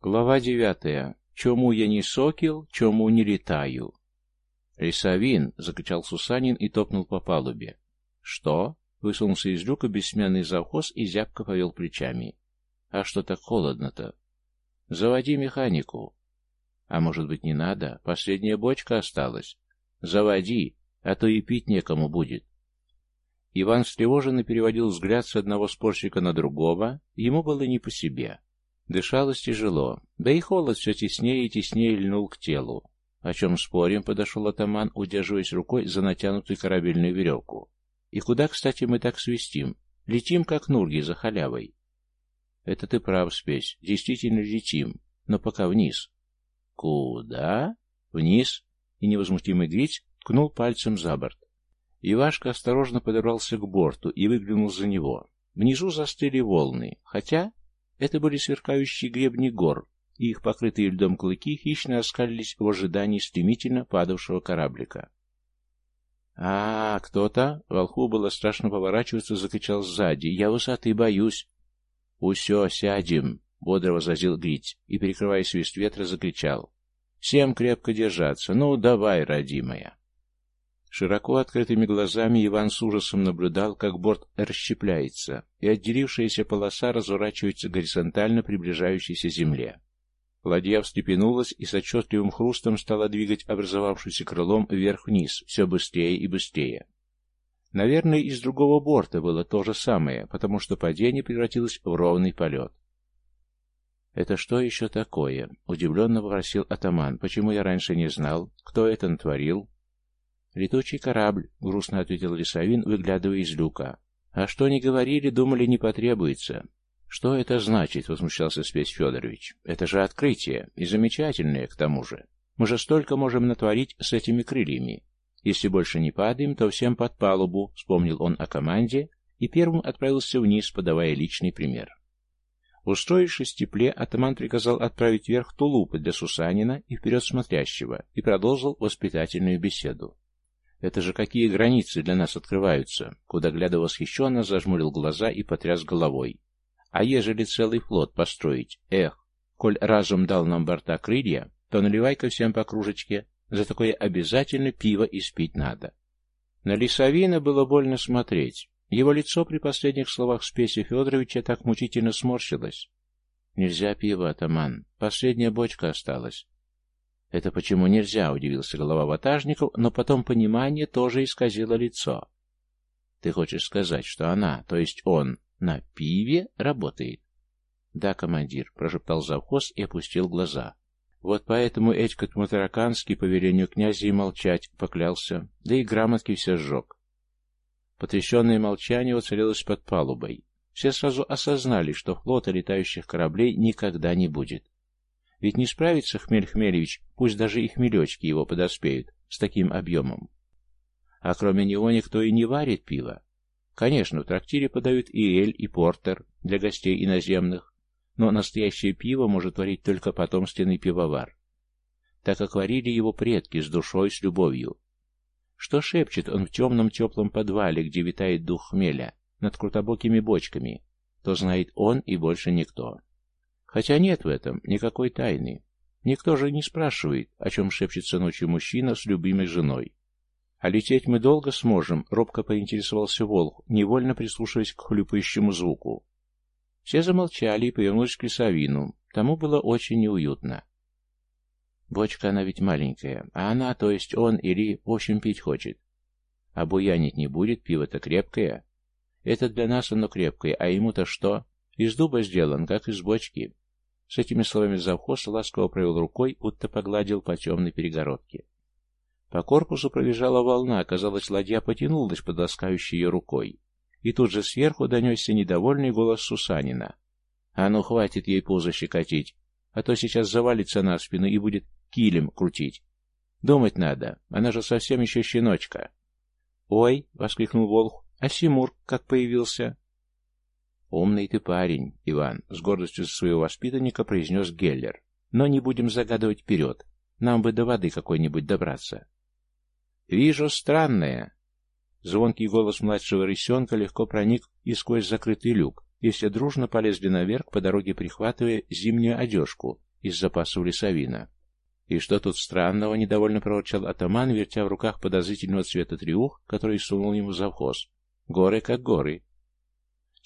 Глава девятая. Чему я не сокил, чему не летаю? «Рисовин!» — закричал Сусанин и топнул по палубе. «Что?» — высунулся из люка бессменный завхоз и зябко повел плечами. «А что так холодно-то?» «Заводи механику». «А может быть, не надо? Последняя бочка осталась». «Заводи, а то и пить некому будет». Иван встревоженно переводил взгляд с одного спорщика на другого, ему было не по себе. Дышалось тяжело, да и холод все теснее и теснее льнул к телу. «О чем спорим?» — подошел атаман, удерживаясь рукой за натянутую корабельную веревку. «И куда, кстати, мы так свистим? Летим, как нурги, за халявой». «Это ты прав, спесь. Действительно летим, но пока вниз». «Куда?» «Вниз?» И невозмутимый Грить ткнул пальцем за борт. Ивашка осторожно подобрался к борту и выглянул за него. Внизу застыли волны, хотя это были сверкающие гребни гор, и их покрытые льдом клыки хищно оскалились в ожидании стремительно падавшего кораблика. а, кто-то!» Волху было страшно поворачиваться, закричал сзади. «Я высоты боюсь!» «Усё, сядем!» — бодро возразил Грить и, перекрывая свист ветра, закричал. «Всем крепко держаться! Ну, давай, родимая!» Широко открытыми глазами Иван с ужасом наблюдал, как борт расщепляется, и отделившаяся полоса разворачивается горизонтально приближающейся земле. Ладья встрепенулась и с отчетливым хрустом стала двигать образовавшийся крылом вверх-вниз, все быстрее и быстрее. Наверное, из другого борта было то же самое, потому что падение превратилось в ровный полет. «Это что еще такое?» — удивленно вопросил атаман. «Почему я раньше не знал? Кто это натворил?» «Летучий корабль», — грустно ответил Лисовин, выглядывая из люка. «А что не говорили, думали, не потребуется». «Что это значит?» — возмущался Спесь Федорович. «Это же открытие, и замечательное, к тому же. Мы же столько можем натворить с этими крыльями. Если больше не падаем, то всем под палубу», — вспомнил он о команде, и первым отправился вниз, подавая личный пример. Устроившись в тепле, атаман приказал отправить вверх тулупы для Сусанина и вперед смотрящего, и продолжил воспитательную беседу. Это же какие границы для нас открываются? Куда глядя восхищенно зажмурил глаза и потряс головой. А ежели целый флот построить? Эх, коль разум дал нам борта крылья, то наливай-ка всем по кружечке. За такое обязательно пиво испить надо. На Лисовина было больно смотреть. Его лицо при последних словах Спеси Федоровича так мучительно сморщилось. «Нельзя пиво, атаман. Последняя бочка осталась. «Это почему нельзя?» — удивился голова ватажников, но потом понимание тоже исказило лицо. «Ты хочешь сказать, что она, то есть он, на пиве работает?» «Да, командир», — прошептал завхоз и опустил глаза. «Вот поэтому Этька Тмутараканский по велению князя и молчать поклялся, да и грамотки все сжег». Потрясенное молчание воцарилось под палубой. Все сразу осознали, что флота летающих кораблей никогда не будет. Ведь не справится Хмель Хмелевич, пусть даже и хмелечки его подоспеют, с таким объемом. А кроме него никто и не варит пиво. Конечно, в трактире подают и эль, и портер для гостей иноземных, но настоящее пиво может варить только потомственный пивовар, так как варили его предки с душой, с любовью. Что шепчет он в темном теплом подвале, где витает дух хмеля, над крутобокими бочками, то знает он и больше никто. Хотя нет в этом никакой тайны. Никто же не спрашивает, о чем шепчется ночью мужчина с любимой женой. А лететь мы долго сможем, робко поинтересовался Волк, невольно прислушиваясь к хлюпающему звуку. Все замолчали и повернулись к лесовину. Тому было очень неуютно. Бочка она ведь маленькая, а она, то есть он или, в общем, пить хочет. А буянить не будет, пиво-то крепкое. Это для нас оно крепкое, а ему-то что? Из дуба сделан, как из бочки. С этими словами завхоз ласково провел рукой, будто погладил по темной перегородке. По корпусу пробежала волна, казалось, ладья потянулась под ласкающей ее рукой. И тут же сверху донесся недовольный голос Сусанина. «А ну, хватит ей пузо щекотить, а то сейчас завалится на спину и будет килем крутить. Думать надо, она же совсем еще щеночка». «Ой!» — воскликнул Волх. «А Симур как появился?» «Умный ты парень, Иван», — с гордостью за своего воспитанника произнес Геллер. «Но не будем загадывать вперед. Нам бы до воды какой-нибудь добраться». «Вижу странное». Звонкий голос младшего рысенка легко проник и сквозь закрытый люк, и все дружно полезли наверх, по дороге прихватывая зимнюю одежку из запасов лесовина. «И что тут странного?» — недовольно проворчал атаман, вертя в руках подозрительного цвета триух, который сунул ему завхоз. «Горы как горы».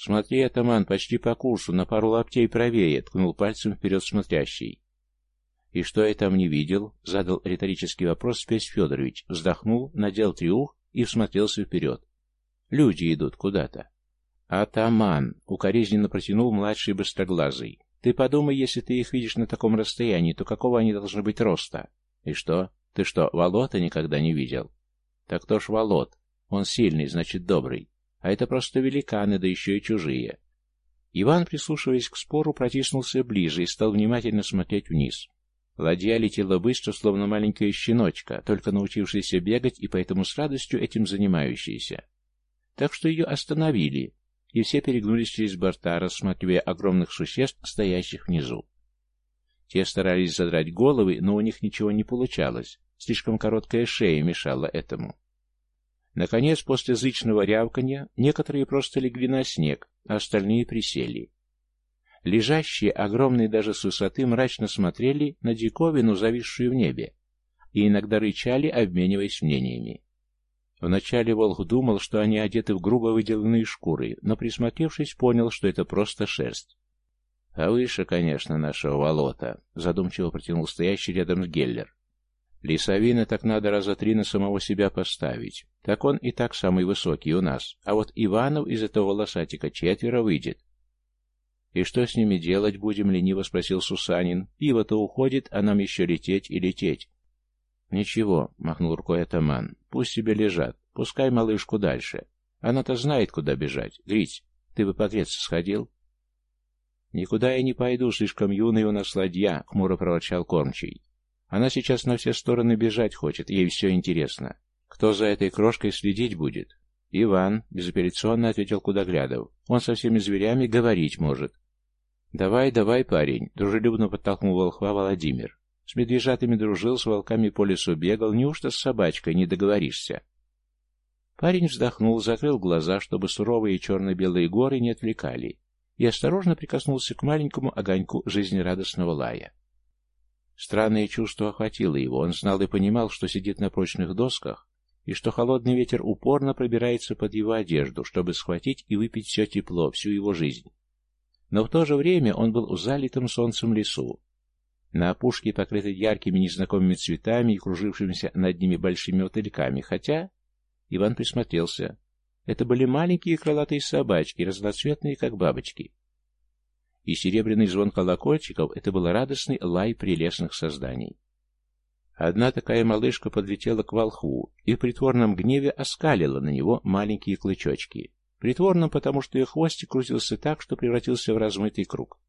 «Смотри, атаман, почти по курсу, на пару лаптей правее», — ткнул пальцем вперед смотрящий. «И что я там не видел?» — задал риторический вопрос Спесь Федорович, вздохнул, надел триух и всмотрелся вперед. «Люди идут куда-то». «Атаман!» — укоризненно протянул младший быстроглазый. «Ты подумай, если ты их видишь на таком расстоянии, то какого они должны быть роста?» «И что? Ты что, Волота никогда не видел?» «Так кто ж Волот? Он сильный, значит, добрый. А это просто великаны, да еще и чужие. Иван, прислушиваясь к спору, протиснулся ближе и стал внимательно смотреть вниз. Ладья летела быстро, словно маленькая щеночка, только научившаяся бегать и поэтому с радостью этим занимающаяся. Так что ее остановили, и все перегнулись через борта, рассматривая огромных существ, стоящих внизу. Те старались задрать головы, но у них ничего не получалось, слишком короткая шея мешала этому. Наконец, после зычного рявканья, некоторые просто легли на снег, а остальные присели. Лежащие, огромные даже с высоты, мрачно смотрели на диковину, зависшую в небе, и иногда рычали, обмениваясь мнениями. Вначале Волк думал, что они одеты в грубо выделанные шкуры, но, присмотревшись, понял, что это просто шерсть. «А выше, конечно, нашего волота», — задумчиво протянул стоящий рядом с Геллер. Лисовина так надо раза три на самого себя поставить. Так он и так самый высокий у нас. А вот Иванов из этого волосатика четверо выйдет. «И что с ними делать будем?» — лениво спросил Сусанин. «Ива-то уходит, а нам еще лететь и лететь». «Ничего», — махнул рукой атаман. «Пусть себе лежат. Пускай малышку дальше. Она-то знает, куда бежать. Грить, ты бы погреться сходил?» «Никуда я не пойду, слишком юный у нас ладья», — хмуро проворчал кормчий. Она сейчас на все стороны бежать хочет, ей все интересно. Кто за этой крошкой следить будет? Иван, безапелляционно ответил Кудоглядов. Он со всеми зверями говорить может. Давай, давай, парень, дружелюбно подтолкнул волхва Владимир. С медвежатами дружил, с волками по лесу бегал, неужто с собачкой не договоришься? Парень вздохнул, закрыл глаза, чтобы суровые черно-белые горы не отвлекали, и осторожно прикоснулся к маленькому огоньку жизнерадостного лая. Странное чувство охватило его, он знал и понимал, что сидит на прочных досках, и что холодный ветер упорно пробирается под его одежду, чтобы схватить и выпить все тепло, всю его жизнь. Но в то же время он был в залитом солнцем лесу. На опушке, покрытой яркими незнакомыми цветами и кружившимися над ними большими мотыльками, хотя... Иван присмотрелся. Это были маленькие крылатые собачки, разноцветные, как бабочки и серебряный звон колокольчиков — это был радостный лай прелестных созданий. Одна такая малышка подлетела к волхву и в притворном гневе оскалила на него маленькие клычочки. Притворным, потому что ее хвостик крутился так, что превратился в размытый круг.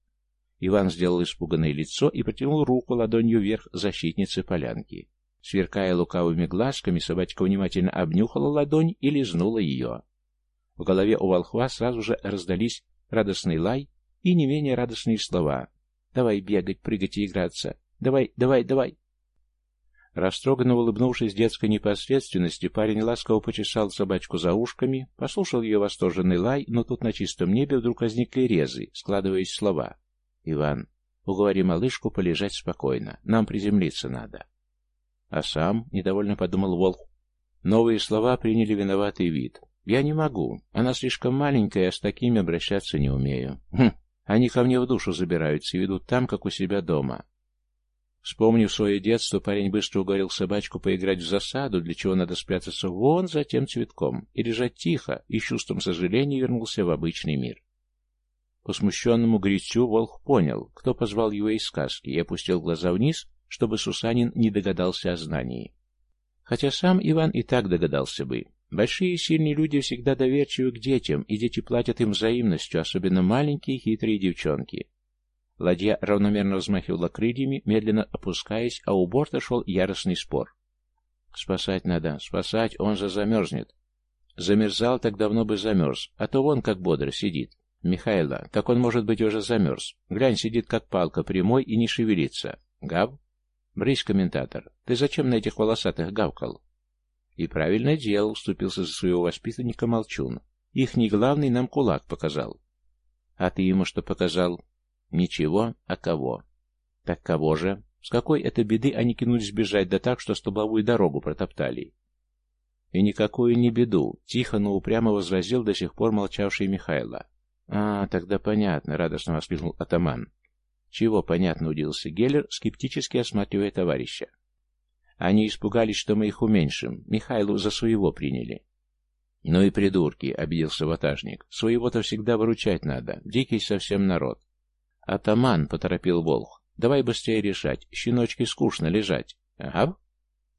Иван сделал испуганное лицо и протянул руку ладонью вверх защитницы полянки. Сверкая лукавыми глазками, собачка внимательно обнюхала ладонь и лизнула ее. В голове у волхва сразу же раздались радостный лай и не менее радостные слова. «Давай бегать, прыгать и играться! Давай, давай, давай!» Растроганно улыбнувшись детской непосредственности, парень ласково почесал собачку за ушками, послушал ее восторженный лай, но тут на чистом небе вдруг возникли резы, складываясь слова. «Иван, уговори малышку полежать спокойно, нам приземлиться надо». А сам, недовольно подумал Волк, новые слова приняли виноватый вид. «Я не могу, она слишком маленькая, а с такими обращаться не умею». Хм. Они ко мне в душу забираются и ведут там, как у себя дома. Вспомнив свое детство, парень быстро уговорил собачку поиграть в засаду, для чего надо спрятаться вон за тем цветком, и лежать тихо, и с чувством сожаления вернулся в обычный мир. По смущенному гречу Волх понял, кто позвал его из сказки, и опустил глаза вниз, чтобы Сусанин не догадался о знании. Хотя сам Иван и так догадался бы. Большие и сильные люди всегда доверчивы к детям, и дети платят им взаимностью, особенно маленькие хитрые девчонки. Ладья равномерно взмахивала крыльями, медленно опускаясь, а у борта шел яростный спор. «Спасать надо, спасать, он же замерзнет». Замерзал, так давно бы замерз, а то вон как бодро сидит. Михайло, так он, может быть, уже замерз. Глянь, сидит как палка, прямой и не шевелится. Гав? Брысь, комментатор, ты зачем на этих волосатых гавкал? И правильно делал, уступился за своего воспитанника Молчун. Их не главный нам кулак показал. А ты ему что показал? Ничего, а кого? Так кого же? С какой это беды они кинулись бежать, да так, что столбовую дорогу протоптали? И никакую не беду, тихо, но упрямо возразил до сих пор молчавший Михайло. А, тогда понятно, радостно воскликнул атаман. Чего понятно, удивился Геллер, скептически осматривая товарища. Они испугались, что мы их уменьшим. Михайлу за своего приняли. «Ну и придурки», — обиделся ватажник. «Своего-то всегда выручать надо. Дикий совсем народ». «Атаман», — поторопил Волх. «Давай быстрее решать. Щеночки скучно лежать». «Ага».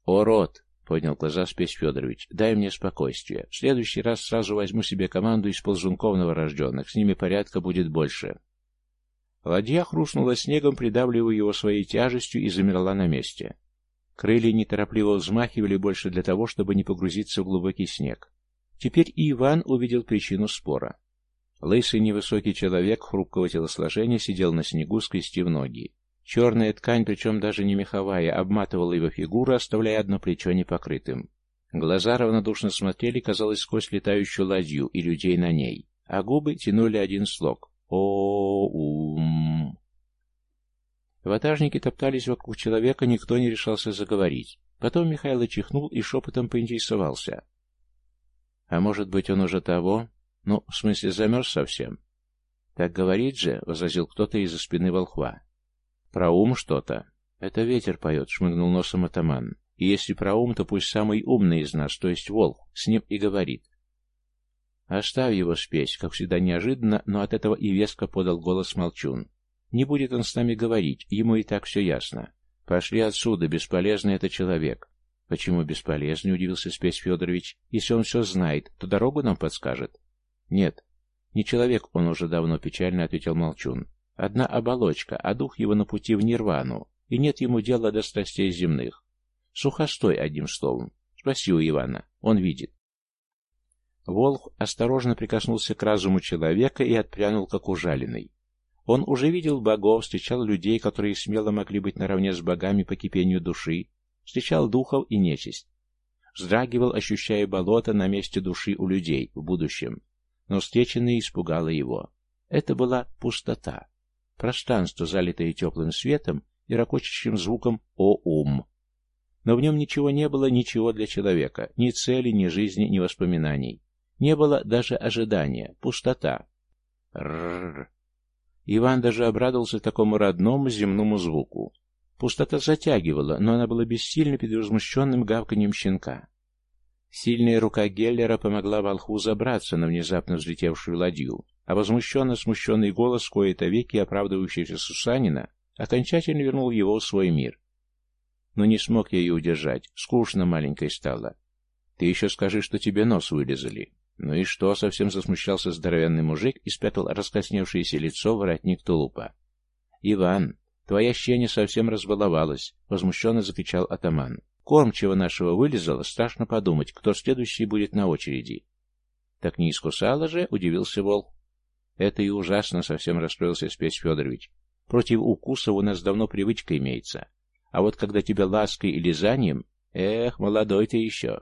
«О, рот!» — поднял глаза Спесь Федорович. «Дай мне спокойствие. В следующий раз сразу возьму себе команду из ползунков новорожденных. С ними порядка будет больше». Ладья хрустнула снегом, придавливая его своей тяжестью, и замерла на месте. Крылья неторопливо взмахивали больше для того, чтобы не погрузиться в глубокий снег. Теперь и Иван увидел причину спора. Лысый невысокий человек хрупкого телосложения сидел на снегу, скрестив ноги. Черная ткань, причем даже не меховая, обматывала его фигуру, оставляя одно плечо непокрытым. Глаза равнодушно смотрели, казалось, сквозь летающую ладью и людей на ней, а губы тянули один слог «О-ум». Ватажники топтались вокруг человека, никто не решался заговорить. Потом Михайло чихнул и шепотом поинтересовался. А может быть, он уже того? Ну, в смысле, замерз совсем? Так говорит же, — возразил кто-то из-за спины волхва. Про ум что-то. Это ветер поет, — шмыгнул носом атаман. И если про ум, то пусть самый умный из нас, то есть волк, с ним и говорит. Оставь его спесь, как всегда неожиданно, но от этого и веско подал голос Молчун. Не будет он с нами говорить, ему и так все ясно. Пошли отсюда, бесполезный это человек. «Почему бесполезный?» — удивился Спесь Федорович. «Если он все знает, то дорогу нам подскажет». «Нет, не человек он уже давно», — печально ответил Молчун. «Одна оболочка, а дух его на пути в нирвану, и нет ему дела до страстей земных. Сухостой, одним словом. Спроси у Ивана, он видит». Волх осторожно прикоснулся к разуму человека и отпрянул, как ужаленный. Он уже видел богов, встречал людей, которые смело могли быть наравне с богами по кипению души, встречал духов и нечисть. Вздрагивал, ощущая болото на месте души у людей в будущем. Но встреченное испугало его. Это была пустота. Пространство, залитое теплым светом и ракочущим звуком «О ум». Но в нем ничего не было, ничего для человека, ни цели, ни жизни, ни воспоминаний. Не было даже ожидания, пустота. Рррр. Иван даже обрадовался такому родному земному звуку. Пустота затягивала, но она была бессильна перед возмущенным гавканьем щенка. Сильная рука Геллера помогла волхву забраться на внезапно взлетевшую ладью, а возмущенно-смущенный голос кое-то веки оправдывающийся Сусанина окончательно вернул его в свой мир. Но не смог я ее удержать, скучно маленькой стало. Ты еще скажи, что тебе нос вылезали. Ну и что, совсем засмущался здоровенный мужик и спрятал раскрасневшееся лицо в воротник тулупа. Иван, «Твоя щеня совсем разбаловалась», — возмущенно закричал атаман. «Кормчего нашего вылезало, страшно подумать, кто следующий будет на очереди». «Так не искусала же?» — удивился волк. «Это и ужасно», — совсем расстроился Спесь Федорович. «Против укуса у нас давно привычка имеется. А вот когда тебя лаской и лизанием... Эх, молодой ты еще!»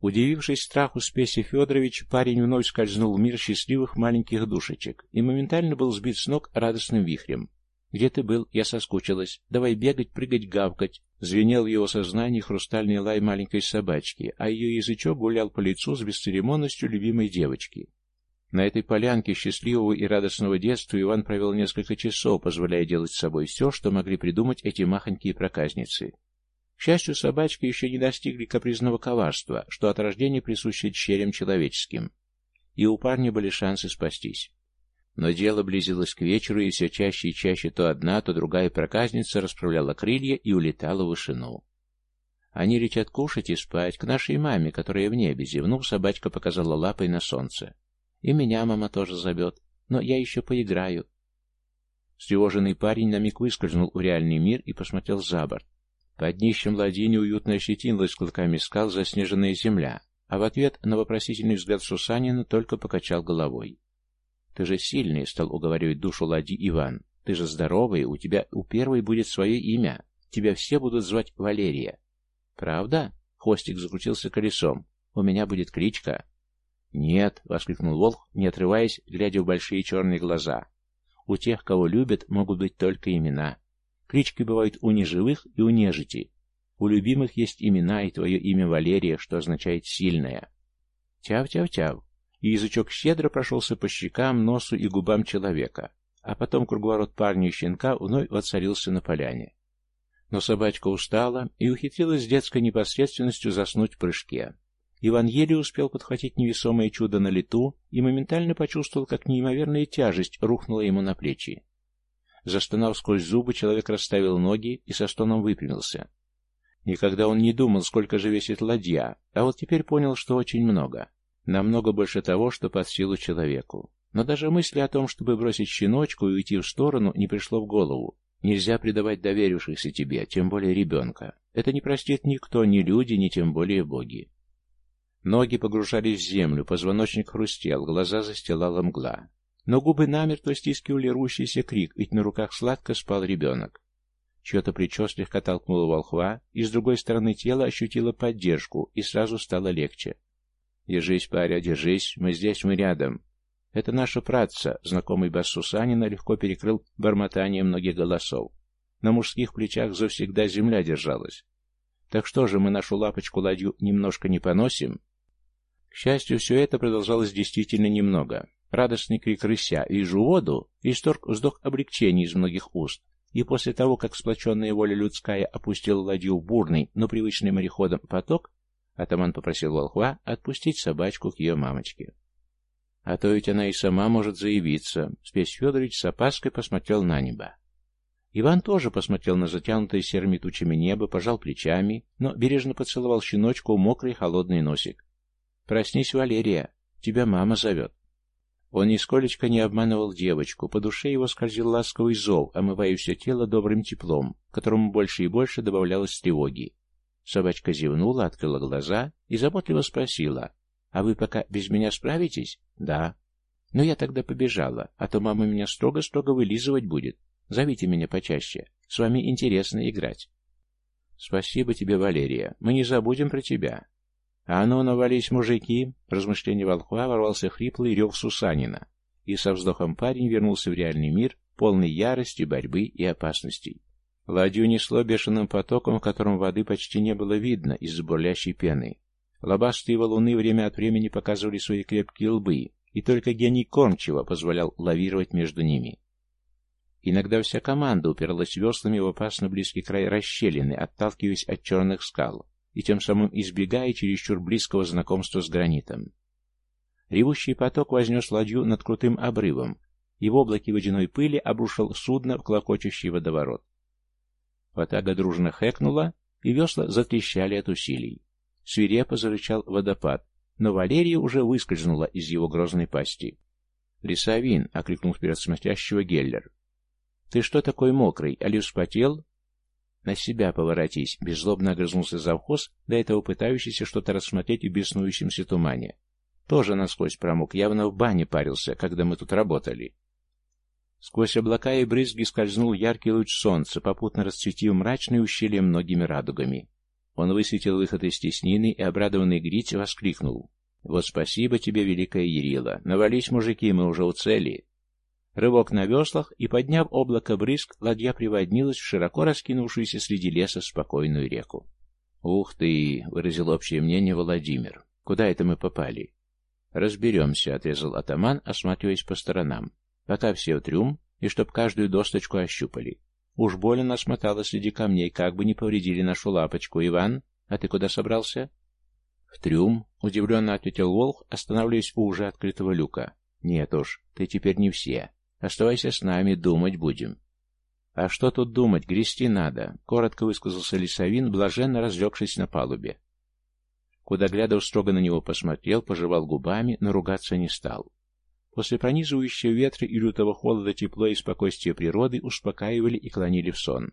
Удивившись страху Спеси Федорович, парень вновь скользнул в мир счастливых маленьких душечек и моментально был сбит с ног радостным вихрем. «Где ты был? Я соскучилась. Давай бегать, прыгать, гавкать!» Звенел в его сознании хрустальный лай маленькой собачки, а ее язычок гулял по лицу с бесцеремонностью любимой девочки. На этой полянке счастливого и радостного детства Иван провел несколько часов, позволяя делать с собой все, что могли придумать эти махонькие проказницы. К счастью, собачки еще не достигли капризного коварства, что от рождения присуще черем человеческим. И у парня были шансы спастись. Но дело близилось к вечеру, и все чаще и чаще то одна, то другая проказница расправляла крылья и улетала в вышину. Они летят кушать и спать к нашей маме, которая в небе, зевнув, собачка показала лапой на солнце. И меня мама тоже зовет, но я еще поиграю. Встревоженный парень на миг выскользнул в реальный мир и посмотрел за борт. Под днищем ладьи неуютно ощетинилась клыками скал заснеженная земля, а в ответ на вопросительный взгляд Сусанина только покачал головой. Ты же сильный, стал уговаривать душу ладьи Иван. Ты же здоровый, у тебя у первой будет свое имя. Тебя все будут звать Валерия. Правда? Хвостик закрутился колесом. У меня будет кличка. Нет, воскликнул Волк, не отрываясь, глядя в большие черные глаза. У тех, кого любят, могут быть только имена. Клички бывают у неживых и у нежити. У любимых есть имена, и твое имя Валерия, что означает «сильная». Тяв-тяв-тяв. И язычок щедро прошелся по щекам, носу и губам человека, а потом круговорот парня и щенка вновь воцарился на поляне. Но собачка устала и ухитрилась с детской непосредственностью заснуть в прыжке. Иван еле успел подхватить невесомое чудо на лету и моментально почувствовал, как неимоверная тяжесть рухнула ему на плечи. Застонав сквозь зубы, человек расставил ноги и со стоном выпрямился. Никогда он не думал, сколько же весит ладья, а вот теперь понял, что очень много. Намного больше того, что под силу человеку. Но даже мысли о том, чтобы бросить щеночку и уйти в сторону, не пришло в голову. Нельзя предавать доверившихся тебе, тем более ребенка. Это не простит никто, ни люди, ни тем более боги. Ноги погружались в землю, позвоночник хрустел, глаза застилала мгла. Но губы намертво стискивали рущийся крик, ведь на руках сладко спал ребенок. Чье-то плечо слегка толкнуло волхва, и с другой стороны тела ощутило поддержку, и сразу стало легче. «Держись, паря, держись, мы здесь, мы рядом». Это наша праца, знакомый бас Сусанина легко перекрыл бормотание многих голосов. На мужских плечах завсегда земля держалась. Так что же, мы нашу лапочку-ладью немножко не поносим? К счастью, все это продолжалось действительно немного. Радостный крик рыся «Вижу воду!» исторг вздох облегчения из многих уст. И после того, как сплоченная воля людская опустила ладью в бурный, но привычный мореходом поток, атаман попросил волхва отпустить собачку к ее мамочке. А то ведь она и сама может заявиться. Спесь Федорович с опаской посмотрел на небо. Иван тоже посмотрел на затянутое серыми тучами небо, пожал плечами, но бережно поцеловал щеночку в мокрый холодный носик. «Проснись, Валерия, тебя мама зовет». Он нисколечко не обманывал девочку, по душе его скользил ласковый зов, омывая все тело добрым теплом, которому больше и больше добавлялось тревоги. Собачка зевнула, открыла глаза и заботливо спросила, «А вы пока без меня справитесь?» «Да». «Ну я тогда побежала, а то мама меня строго-строго вылизывать будет. Зовите меня почаще, с вами интересно играть». «Спасибо тебе, Валерия, мы не забудем про тебя. «А ну, навались, мужики!» Размышление волхва ворвался хриплый рев Сусанина, и со вздохом парень вернулся в реальный мир, полный ярости, борьбы и опасностей. Ладью несло бешеным потоком, в котором воды почти не было видно из-за бурлящей пены. Лобастые валуны время от времени показывали свои крепкие лбы, и только гений кормчего позволял лавировать между ними. Иногда вся команда уперлась веслами в опасно близкий край расщелины, отталкиваясь от черных скал и тем самым избегая чересчур близкого знакомства с гранитом. Ревущий поток вознес ладью над крутым обрывом, и в облаке водяной пыли обрушил судно в клокочущий водоворот. Ватага дружно хэкнула, и весла затрещали от усилий. Свирепо зарычал водопад, но Валерия уже выскользнула из его грозной пасти. «Лисовин!» — окликнул вперед смотрящего Геллер. «Ты что такой мокрый? Али вспотел? «На себя поворотись!» — беззлобно огрызнулся завхоз, до этого пытающийся что-то рассмотреть в беснующемся тумане. «Тоже насквозь промок, явно в бане парился, когда мы тут работали». Сквозь облака и брызги скользнул яркий луч солнца, попутно расцветив мрачное ущелье многими радугами. Он высветил выход из теснины и, обрадованный Грить, воскликнул. «Вот спасибо тебе, великая Ярила! Навались, мужики, мы уже у цели!» Рывок на веслах, и, подняв облако брызг, ладья приводнилась в широко раскинувшуюся среди леса спокойную реку. «Ух ты!» — выразил общее мнение Владимир. «Куда это мы попали?» «Разберемся», — отрезал атаман, осматриваясь по сторонам. «Пока все в трюм, и чтоб каждую досточку ощупали. Уж больно нас среди камней, как бы не повредили нашу лапочку. Иван, а ты куда собрался?» «В трюм», — удивленно ответил Волх, останавливаясь у уже открытого люка. «Нет уж, ты теперь не все. Оставайся с нами, думать будем. А что тут думать, грести надо, коротко высказался Лисовин, блаженно разлегшись на палубе. Куда глядов строго на него посмотрел, пожевал губами, но ругаться не стал. После пронизывающего ветра и лютого холода тепло и спокойствие природы успокаивали и клонили в сон.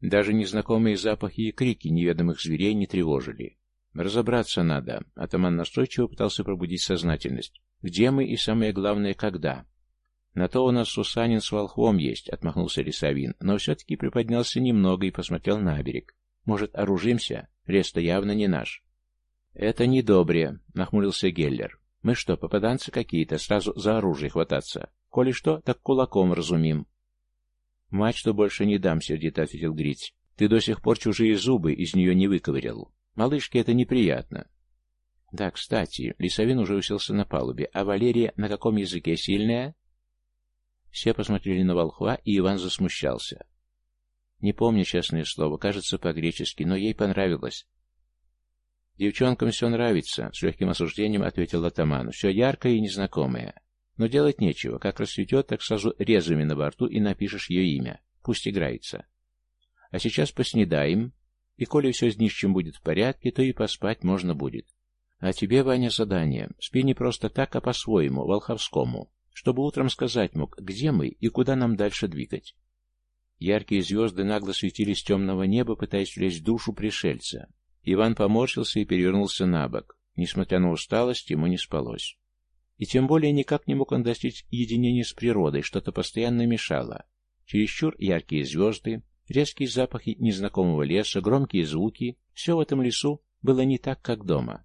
Даже незнакомые запахи и крики неведомых зверей не тревожили. Разобраться надо. Атаман настойчиво пытался пробудить сознательность. Где мы и, самое главное, когда? «На то у нас Сусанин с волхвом есть», — отмахнулся Лисовин, но все-таки приподнялся немного и посмотрел на берег. «Может, оружимся? Лес-то явно не наш». «Это недобре», — нахмурился Геллер. «Мы что, попаданцы какие-то, сразу за оружие хвататься? Коли что, так кулаком разумим». Мачту больше не дам, сердито ответил Гриць. Ты до сих пор чужие зубы из нее не выковырял. Малышке это неприятно. Да, кстати, Лисовин уже уселся на палубе, а Валерия на каком языке сильная? Все посмотрели на Волхва, и Иван засмущался. Не помню, честное слово, кажется по-гречески, но ей понравилось. «Девчонкам все нравится», — с легким осуждением ответил атаман. «Все яркое и незнакомое. Но делать нечего. Как расцветет, так сразу резами на борту и напишешь ее имя. Пусть играется. А сейчас поснедаем, и коли все с нищим будет в порядке, то и поспать можно будет. А тебе, Ваня, задание. Спи не просто так, а по-своему, волховскому, чтобы утром сказать мог, где мы и куда нам дальше двигать. Яркие звезды нагло светились с темного неба, пытаясь влезть в душу пришельца. Иван поморщился и перевернулся на бок. Несмотря на усталость, ему не спалось. И тем более никак не мог он достичь единения с природой, что-то постоянно мешало. Чересчур яркие звезды, резкие запахи незнакомого леса, громкие звуки — все в этом лесу было не так, как дома.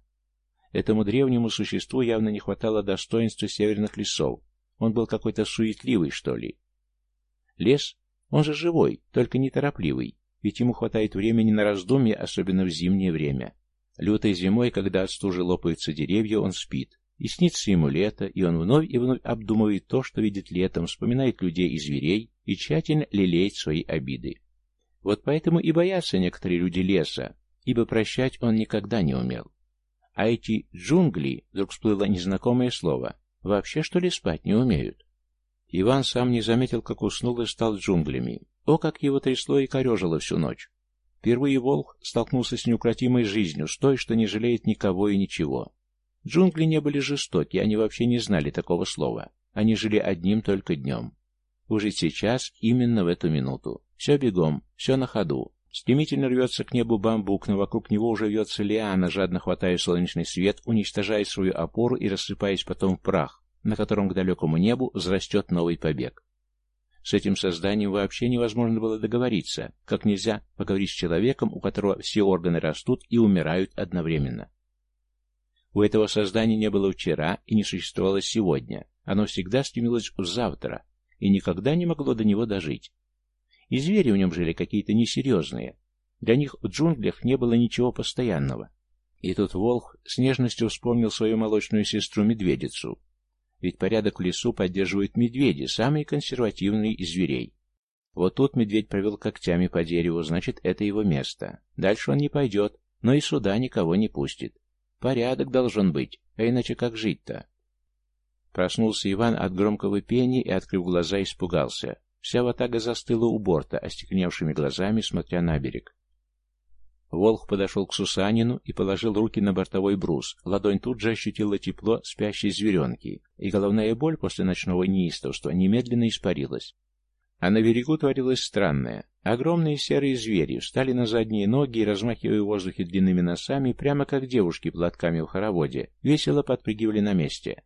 Этому древнему существу явно не хватало достоинства северных лесов. Он был какой-то суетливый, что ли. Лес он же живой, только неторопливый, ведь ему хватает времени на раздумье, особенно в зимнее время. Лютой зимой, когда от стужи лопаются деревья, он спит. И снится ему лето, и он вновь и вновь обдумывает то, что видит летом, вспоминает людей и зверей и тщательно лелеет свои обиды. Вот поэтому и боятся некоторые люди леса, ибо прощать он никогда не умел. А эти джунгли, вдруг всплыло незнакомое слово, вообще что ли спать не умеют? Иван сам не заметил, как уснул и стал джунглями. О, как его трясло и корежило всю ночь. Впервые волк столкнулся с неукротимой жизнью, с той, что не жалеет никого и ничего. Джунгли не были жестоки, они вообще не знали такого слова. Они жили одним только днем. Уже сейчас, именно в эту минуту. Все бегом, все на ходу. Стремительно рвется к небу бамбук, но вокруг него уже вьется лиана, жадно хватая солнечный свет, уничтожая свою опору и рассыпаясь потом в прах, на котором к далекому небу взрастет новый побег. С этим созданием вообще невозможно было договориться, как нельзя поговорить с человеком, у которого все органы растут и умирают одновременно. У этого создания не было вчера и не существовало сегодня. Оно всегда стремилось в завтра и никогда не могло до него дожить. И звери в нем жили какие-то несерьезные. Для них в джунглях не было ничего постоянного. И тут волк с нежностью вспомнил свою молочную сестру-медведицу, ведь порядок в лесу поддерживают медведи, самые консервативные из зверей. Вот тут медведь провел когтями по дереву, значит, это его место. Дальше он не пойдет, но и сюда никого не пустит. Порядок должен быть, а иначе как жить-то? Проснулся Иван от громкого пения и, открыв глаза, испугался. Вся ватага застыла у борта, остекленевшими глазами, смотря на берег. Волх подошел к Сусанину и положил руки на бортовой брус. Ладонь тут же ощутила тепло спящей зверенки, и головная боль после ночного неистовства немедленно испарилась. А на берегу творилось странное. Огромные серые звери встали на задние ноги и, размахивая в воздухе длинными носами, прямо как девушки платками в хороводе, весело подпрыгивали на месте.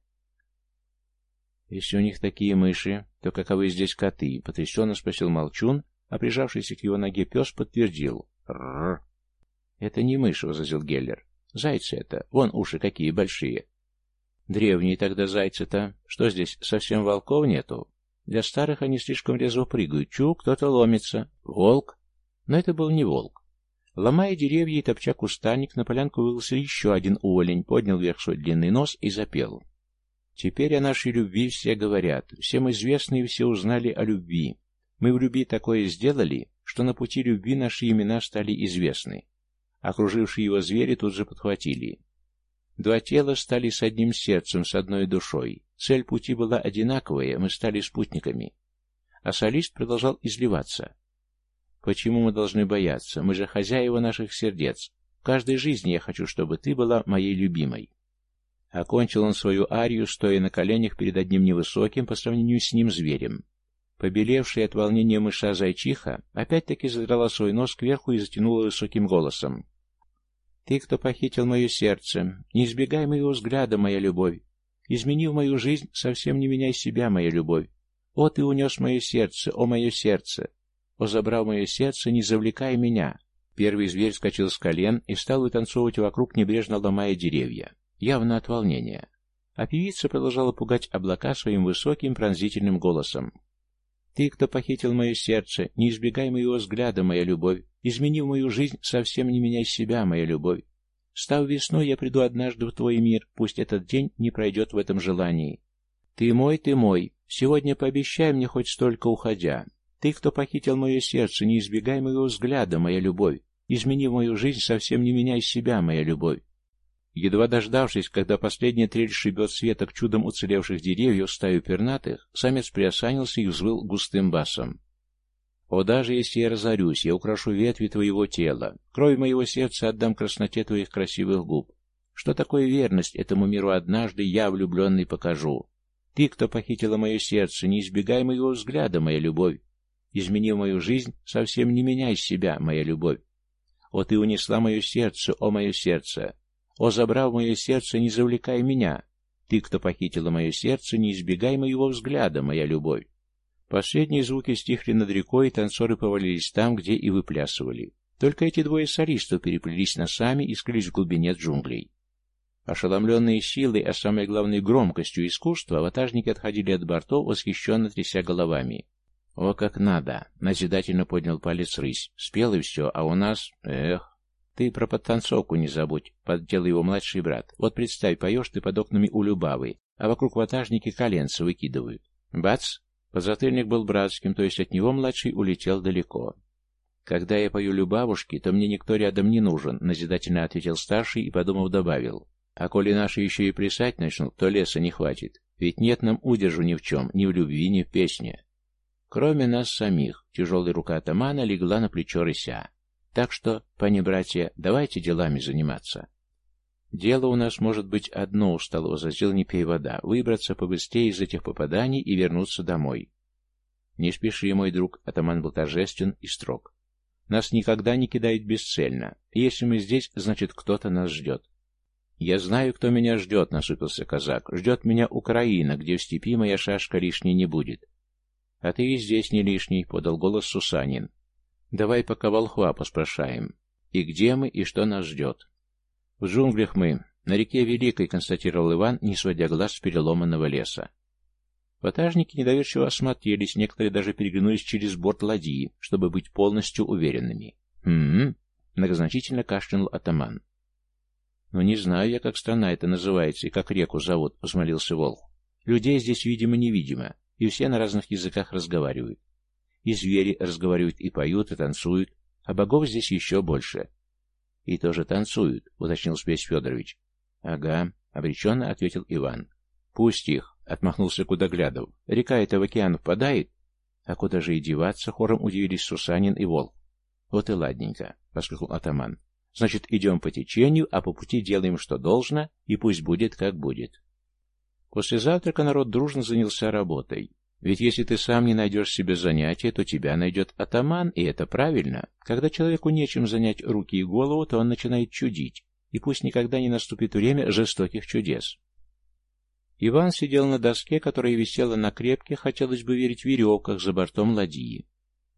«Если у них такие мыши, то каковы здесь коты?» — потрясенно спросил Молчун, а прижавшийся к его ноге пес подтвердил. «Рррр!» «Это не мышь», — возразил Геллер. «Зайцы это. Вон уши какие большие». «Древние тогда зайцы-то. Что здесь, совсем волков нету?» «Для старых они слишком резво прыгают. Чу, кто-то ломится. Волк?» Но это был не волк. Ломая деревья и топча кустарник, на полянку вылился еще один уволень, поднял вверх свой длинный нос и запел. «Теперь о нашей любви все говорят. Всем известно и все узнали о любви. Мы в любви такое сделали, что на пути любви наши имена стали известны. Окружившие его звери тут же подхватили. Два тела стали с одним сердцем, с одной душой. Цель пути была одинаковая, мы стали спутниками. А солист продолжал изливаться. Почему мы должны бояться? Мы же хозяева наших сердец. В каждой жизни я хочу, чтобы ты была моей любимой. Окончил он свою арию, стоя на коленях перед одним невысоким по сравнению с ним зверем. Побелевшая от волнения мыша-зайчиха опять-таки задрала свой нос кверху и затянула высоким голосом. Ты, кто похитил мое сердце, не избегай моего взгляда, моя любовь. Изменив мою жизнь, совсем не меняй себя, моя любовь. О, ты унес мое сердце, о, мое сердце! О, забрав мое сердце, не завлекай меня!» Первый зверь вскочил с колен и стал вытанцовывать вокруг, небрежно ломая деревья, явно от волнения. А певица продолжала пугать облака своим высоким пронзительным голосом. Ты, кто похитил мое сердце, не избегай моего взгляда, моя любовь. Измени в мою жизнь, совсем не меняй себя, моя любовь. Став весной, я приду однажды в твой мир, пусть этот день не пройдет в этом желании. Ты мой, ты мой, сегодня пообещай мне хоть столько уходя. Ты, кто похитил мое сердце, не избегай моего взгляда, моя любовь. Измени мою жизнь, совсем не меняй себя, моя любовь. Едва дождавшись, когда последняя трель шибет светок чудом уцелевших деревьев стаю пернатых, самец приосанился и взвыл густым басом. «О, даже если я разорюсь, я украшу ветви твоего тела, кровь моего сердца отдам красноте твоих красивых губ. Что такое верность этому миру однажды я, влюбленный, покажу. Ты, кто похитила мое сердце, не избегай моего взгляда, моя любовь. Измени мою жизнь, совсем не меняй себя, моя любовь. О, ты унесла мое сердце, о, мое сердце!» О, забрав мое сердце, не завлекай меня. Ты, кто похитила мое сердце, не избегай моего взгляда, моя любовь. Последние звуки стихли над рекой, и танцоры повалились там, где и выплясывали. Только эти двое солистов переплелись носами и скрылись в глубине джунглей. Ошеломленные силой, а самое главное громкостью искусства, ватажники отходили от бортов, восхищенно тряся головами. «О, как надо!» — назидательно поднял палец рысь. «Спел и все, а у нас... Эх!» Ты про подтанцовку не забудь, поддел его младший брат. Вот представь, поешь ты под окнами у Любавы, а вокруг ватажники коленца выкидывают. Бац! Подзатыльник был братским, то есть от него младший улетел далеко. «Когда я пою Любавушки, то мне никто рядом не нужен», — назидательно ответил старший и, подумав, добавил. «А коли наши еще и плясать начнут, то леса не хватит. Ведь нет нам удержу ни в чем, ни в любви, ни в песне». Кроме нас самих, тяжелая рука атамана легла на плечо рыся. Так что, пани братья, давайте делами заниматься. Дело у нас может быть одно, устало возразил не пей вода, выбраться побыстрее из этих попаданий и вернуться домой. Не спеши, мой друг, атаман был торжествен и строг. Нас никогда не кидают бесцельно. Если мы здесь, значит, кто-то нас ждет. «Я знаю, кто меня ждет», — насупился казак. «Ждет меня Украина, где в степи моя шашка лишней не будет». «А ты и здесь не лишний», — подал голос Сусанин. Давай пока волхва поспрашаем. И где мы, и что нас ждет? В джунглях мы, на реке Великой, констатировал Иван, не сводя глаз с переломанного леса. Ватажники недоверчиво осмотрелись, некоторые даже переглянулись через борт ладьи, чтобы быть полностью уверенными. «Хм-хм», — многозначительно кашлянул атаман. «Ну, не знаю я, как страна это называется и как реку зовут», — взмолился Волк. «Людей здесь, видимо-невидимо, и все на разных языках разговаривают. И звери разговаривают и поют, и танцуют, а богов здесь еще больше. — И тоже танцуют, — уточнил Спесь Федорович. — Ага, — обреченно ответил Иван. — Пусть их, — отмахнулся Кудоглядов. — Река эта в океан впадает? — А куда же и деваться? — хором удивились Сусанин и Волк. — Вот и ладненько, — воскликнул атаман. — Значит, идем по течению, а по пути делаем, что должно, и пусть будет, как будет. После завтрака народ дружно занялся работой. Ведь если ты сам не найдешь себе занятия, то тебя найдет атаман, и это правильно. Когда человеку нечем занять руки и голову, то он начинает чудить, и пусть никогда не наступит время жестоких чудес. Иван сидел на доске, которая висела на крепких, хотелось бы верить, веревках за бортом ладьи.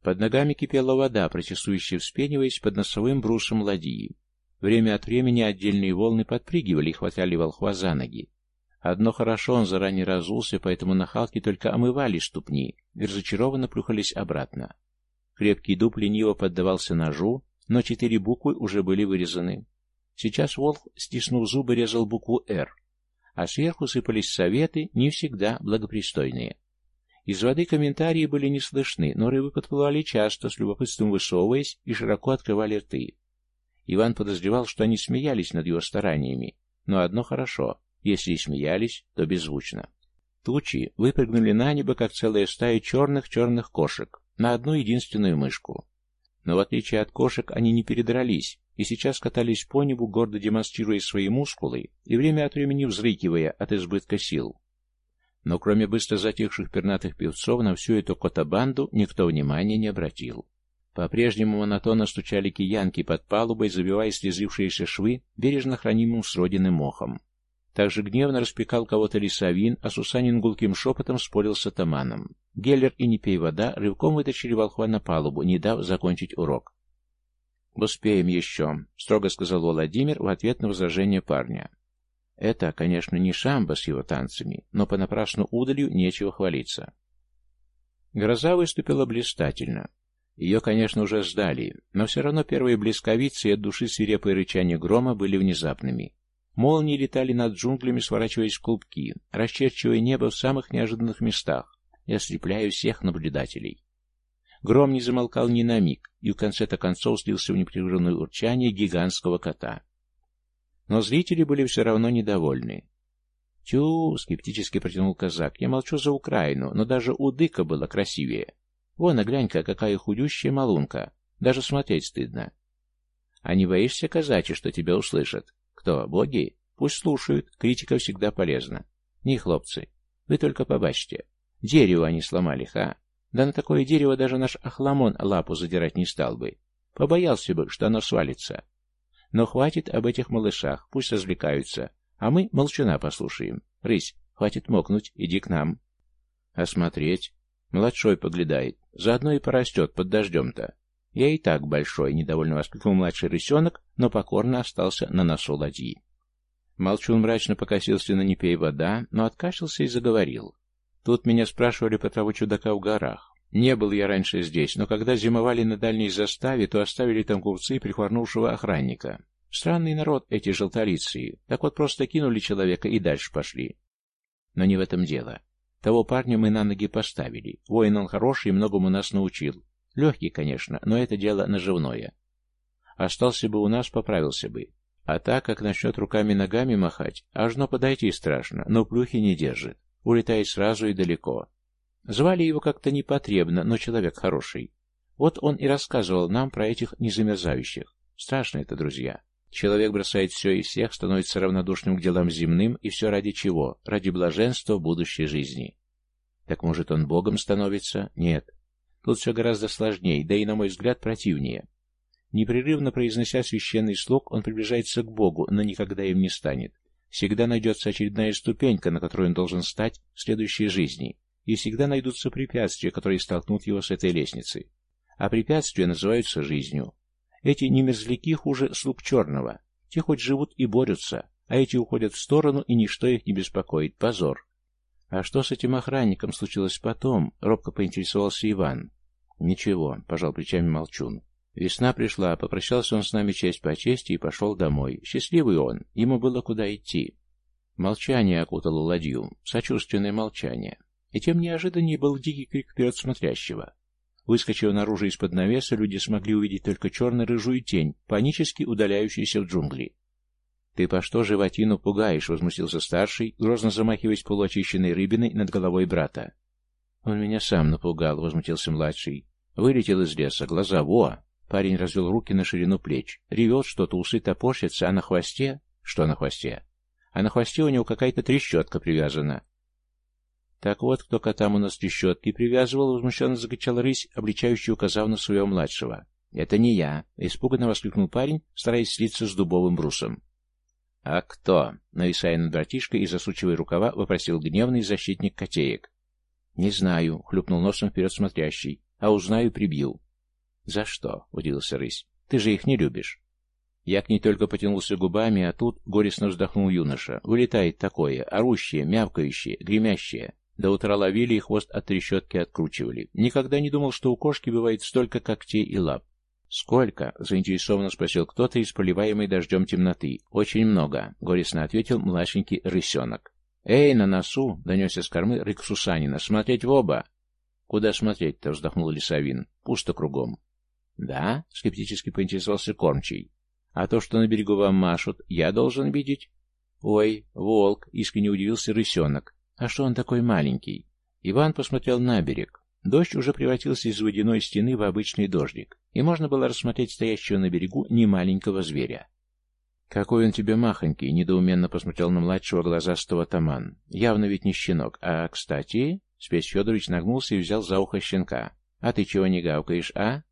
Под ногами кипела вода, протестующая вспениваясь под носовым брусом ладьи. Время от времени отдельные волны подпрыгивали и хватали волхва за ноги. Одно хорошо, он заранее разулся, поэтому нахалки только омывали ступни и разочарованно плюхались обратно. Крепкий дуб лениво поддавался ножу, но четыре буквы уже были вырезаны. Сейчас Волк, стиснув зубы, резал букву «Р», а сверху сыпались советы, не всегда благопристойные. Из воды комментарии были не слышны, но рыбы подплывали часто, с любопытством высовываясь и широко открывали рты. Иван подозревал, что они смеялись над его стараниями, но одно хорошо если и смеялись, то беззвучно. Тучи выпрыгнули на небо, как целая стая черных-черных кошек, на одну единственную мышку. Но в отличие от кошек, они не передрались, и сейчас катались по небу, гордо демонстрируя свои мускулы и время от времени взрыкивая от избытка сил. Но кроме быстро затихших пернатых певцов, на всю эту котобанду никто внимания не обратил. По-прежнему монотонно стучали киянки под палубой, забивая слезившиеся швы бережно хранимым сродиным мохом. Также гневно распекал кого-то лесовин, а Сусанин гулким шепотом спорил с атаманом. Геллер и не пей вода рывком вытащили волхва на палубу, не дав закончить урок. «Успеем еще», — строго сказал Владимир в ответ на возражение парня. Это, конечно, не шамба с его танцами, но понапрасну удалью нечего хвалиться. Гроза выступила блистательно. Ее, конечно, уже сдали, но все равно первые блесковицы от души свирепые рычания грома были внезапными. Молнии летали над джунглями, сворачиваясь в клубки, расчерчивая небо в самых неожиданных местах и ослепляя всех наблюдателей. Гром не замолкал ни на миг, и в конце-то концов слился в непрерывное урчание гигантского кота. Но зрители были все равно недовольны. «Тю!» — скептически протянул казак. «Я молчу за Украину, но даже у Дыка было красивее. Вон, а глянь-ка, какая худющая малунка. Даже смотреть стыдно. А не боишься, казачи, что тебя услышат? Кто, боги? Пусть слушают, критика всегда полезна. Не, хлопцы, вы только побачьте. Дерево они сломали, ха? Да на такое дерево даже наш Ахламон лапу задирать не стал бы. Побоялся бы, что оно свалится. Но хватит об этих малышах, пусть развлекаются, а мы молчана послушаем. Рысь, хватит мокнуть, иди к нам. Осмотреть. Младшой поглядает. Заодно и порастет под дождем-то. Я и так большой, недовольно воскликнул младший рысенок, но покорно остался на носу ладьи. Молчун мрачно покосился на «Не пей вода», но откашлялся и заговорил. Тут меня спрашивали по того чудака в горах. Не был я раньше здесь, но когда зимовали на дальней заставе, то оставили там купцы прихворнувшего охранника. Странный народ эти желтолицы. Так вот просто кинули человека и дальше пошли. Но не в этом дело. Того парня мы на ноги поставили. Воин он хороший и многому нас научил. Легкий, конечно, но это дело наживное. Остался бы у нас, поправился бы. А так, как начнет руками-ногами махать, аж но подойти страшно, но плюхи не держит. Улетает сразу и далеко. Звали его как-то непотребно, но человек хороший. Вот он и рассказывал нам про этих незамерзающих. Страшно это, друзья. Человек бросает все и всех, становится равнодушным к делам земным, и все ради чего? Ради блаженства будущей жизни. Так может он Богом становится? Нет. Тут все гораздо сложнее, да и, на мой взгляд, противнее. Непрерывно произнося священный слог, он приближается к Богу, но никогда им не станет. Всегда найдется очередная ступенька, на которой он должен стать в следующей жизни, и всегда найдутся препятствия, которые столкнут его с этой лестницы. А препятствия называются жизнью. Эти немерзляки хуже слуг черного. Те хоть живут и борются, а эти уходят в сторону, и ничто их не беспокоит. Позор. А что с этим охранником случилось потом? Робко поинтересовался Иван. Ничего, пожал плечами Молчун. Весна пришла, попрощался он с нами честь по чести и пошел домой. Счастливый он, ему было куда идти. Молчание окутало ладью, сочувственное молчание. И тем неожиданнее был дикий крик вперед смотрящего. Выскочив наружу из-под навеса, люди смогли увидеть только черно-рыжую тень, панически удаляющуюся в джунгли. «Ты по что животину пугаешь?» — возмутился старший, грозно замахиваясь полуочищенной рыбиной над головой брата. «Он меня сам напугал», — возмутился младший. «Вылетел из леса, глаза во!» Парень развел руки на ширину плеч. Ревет что-то, усы топорщатся, а на хвосте... Что на хвосте? А на хвосте у него какая-то трещотка привязана. «Так вот, кто котам у нас трещотки привязывал», — возмущенно закричал рысь, обличающий указав на своего младшего. «Это не я», — испуганно воскликнул парень, стараясь слиться с дубовым брусом. «А кто?» — нависая над братишкой и засучивая рукава, вопросил гневный защитник котеек. «Не знаю», — хлюпнул носом вперед смотрящий. «А узнаю, прибью». «За что?» — удивился рысь. «Ты же их не любишь». Як не только потянулся губами, а тут горестно вздохнул юноша. Вылетает такое, орущее, мявкающее, гремящее. До утра ловили и хвост от трещотки откручивали. Никогда не думал, что у кошки бывает столько когтей и лап. «Сколько?» — заинтересованно спросил кто-то из поливаемой дождем темноты. «Очень много», — горестно ответил младшенький рысенок. «Эй, на носу!» — донесся с кормы рык Сусанина. «Смотреть в оба!» «Куда смотреть-то?» — вздохнул Лисовин. «Пусто кругом». «Да?» — скептически поинтересовался кормчий. «А то, что на берегу вам машут, я должен видеть?» «Ой, волк!» — искренне удивился рысенок. А что он такой маленький? Иван посмотрел на берег. Дождь уже превратился из водяной стены в обычный дождик, и можно было рассмотреть стоящего на берегу немаленького зверя. «Какой он тебе махонький!» — недоуменно посмотрел на младшего глазастого таман. «Явно ведь не щенок. А, кстати...» — Спесь Федорович нагнулся и взял за ухо щенка. «А ты чего не гавкаешь, а?»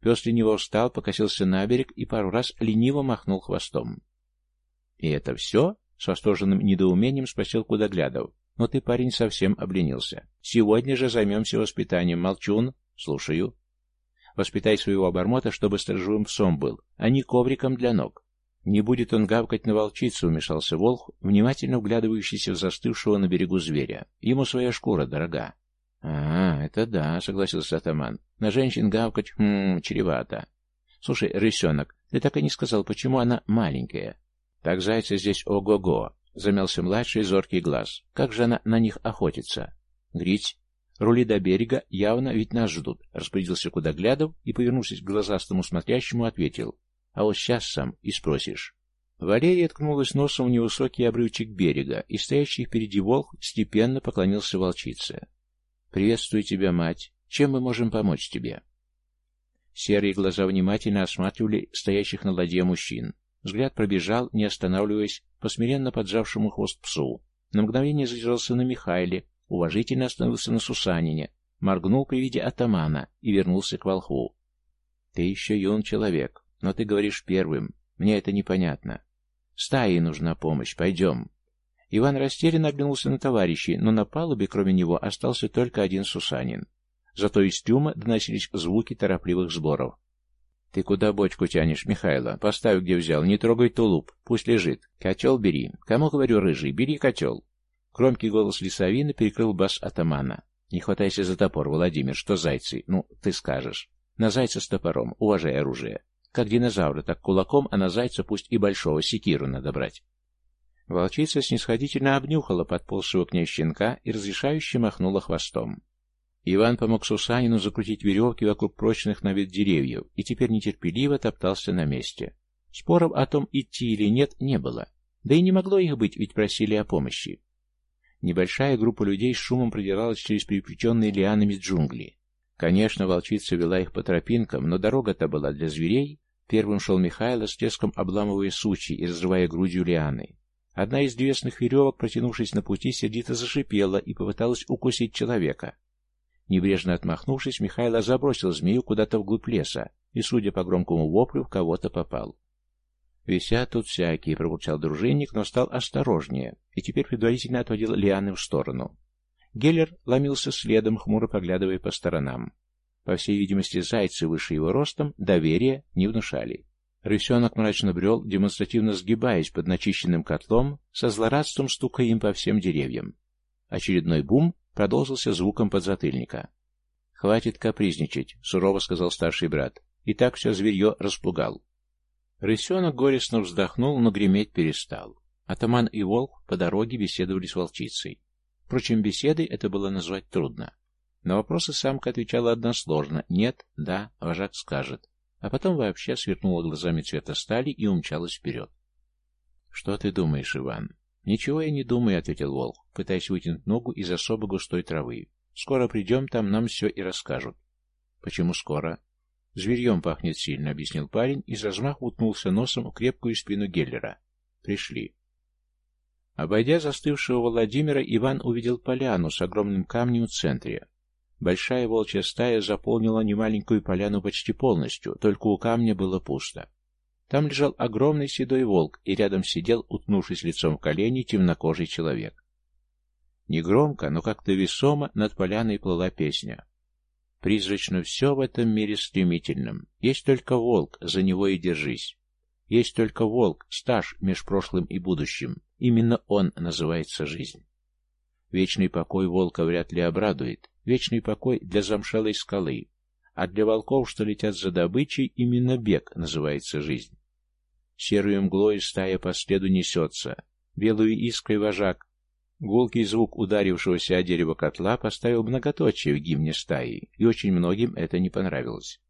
Пес лениво встал, покосился на берег и пару раз лениво махнул хвостом. «И это все?» — с восторженным недоумением спросил Кудоглядов. Но ты, парень, совсем обленился. Сегодня же займемся воспитанием. Молчун. Слушаю. Воспитай своего обормота, чтобы сторожевым псом был, а не ковриком для ног. Не будет он гавкать на волчицу, вмешался волк, внимательно вглядывающийся в застывшего на берегу зверя. Ему своя шкура дорога. «А, это да», — согласился атаман. «На женщин гавкать, хм, чревато. Слушай, рысенок, ты так и не сказал, почему она маленькая?» «Так зайцы здесь ого-го», — замялся младший зоркий глаз. «Как же она на них охотится?» «Грить, рули до берега, явно ведь нас ждут», — распорядился Кудоглядов и, повернувшись к глазастому смотрящему, ответил. «А вот сейчас сам и спросишь». Валерия ткнулась носом в невысокий обрывчик берега, и стоящий впереди волк степенно поклонился волчице. «Приветствую тебя, мать. Чем мы можем помочь тебе?» Серые глаза внимательно осматривали стоящих на ладье мужчин. Взгляд пробежал, не останавливаясь, по смиренно поджавшему хвост псу. На мгновение задержался на Михайле, уважительно остановился на Сусанине, моргнул при виде атамана и вернулся к волхву. «Ты еще юн человек, но ты говоришь первым. Мне это непонятно. Стае нужна помощь. Пойдем». Иван растерянно оглянулся на товарищей, но на палубе, кроме него, остался только один Сусанин. Зато из трюма доносились звуки торопливых сборов. «Ты куда бочку тянешь, Михайло? Поставь, где взял. Не трогай тулуп. Пусть лежит. Котел бери. Кому говорю, рыжий, бери котел». Громкий голос лесовина перекрыл бас атамана. «Не хватайся за топор, Владимир, что зайцы? Ну, ты скажешь. На зайца с топором, уважай оружие. Как динозавра, так кулаком, а на зайца пусть и большого секиру надо брать». Волчица снисходительно обнюхала подползшего к ней щенка и разрешающе махнула хвостом. Иван помог Сусанину закрутить веревки вокруг прочных на вид деревьев и теперь нетерпеливо топтался на месте. Споров о том, идти или нет, не было. Да и не могло их быть, ведь просили о помощи. Небольшая группа людей с шумом продиралась через переплетенные лианами джунгли. Конечно, волчица вела их по тропинкам, но дорога-то была для зверей. Первым шел Михайло с треском обламывая сучи и разрывая грудью лианы. Одна из древесных веревок, протянувшись на пути, сердито зашипела и попыталась укусить человека. Небрежно отмахнувшись, Михайло забросил змею куда-то вглубь леса и, судя по громкому воплю, в кого-то попал. «Висят тут всякие», — пробурчал дружинник, но стал осторожнее и теперь предварительно отводил лианы в сторону. Геллер ломился следом, хмуро поглядывая по сторонам. По всей видимости, зайцы выше его ростом доверия не внушали. Рысенок мрачно брел, демонстративно сгибаясь под начищенным котлом, со злорадством стукая им по всем деревьям. Очередной бум продолжился звуком подзатыльника. «Хватит капризничать», — сурово сказал старший брат. И так все зверье распугал. Рысенок горестно вздохнул, но греметь перестал. Атаман и волк по дороге беседовали с волчицей. Впрочем, беседой это было назвать трудно. На вопросы самка отвечала односложно «нет», «да», вожак скажет а потом вообще сверкнула глазами цвета стали и умчалась вперед. «Что ты думаешь, Иван?» «Ничего я не думаю», — ответил Волк, пытаясь вытянуть ногу из особо густой травы. «Скоро придем, там нам все и расскажут». «Почему скоро?» «Зверьем пахнет сильно», — объяснил парень и с размаху утнулся носом в крепкую спину Геллера. «Пришли». Обойдя застывшего Владимира, Иван увидел поляну с огромным камнем в центре. Большая волчья стая заполнила немаленькую поляну почти полностью, только у камня было пусто. Там лежал огромный седой волк, и рядом сидел, утнувшись лицом в колени, темнокожий человек. Негромко, но как-то весомо над поляной плыла песня. Призрачно все в этом мире стремительном. Есть только волк, за него и держись. Есть только волк, стаж меж прошлым и будущим. Именно он называется жизнь. Вечный покой волка вряд ли обрадует, Вечный покой для замшелой скалы, а для волков, что летят за добычей, именно бег называется жизнь. Серую мглой стая по следу несется, белую искрой вожак. Гулкий звук ударившегося о дерево котла поставил многоточие в гимне стаи, и очень многим это не понравилось.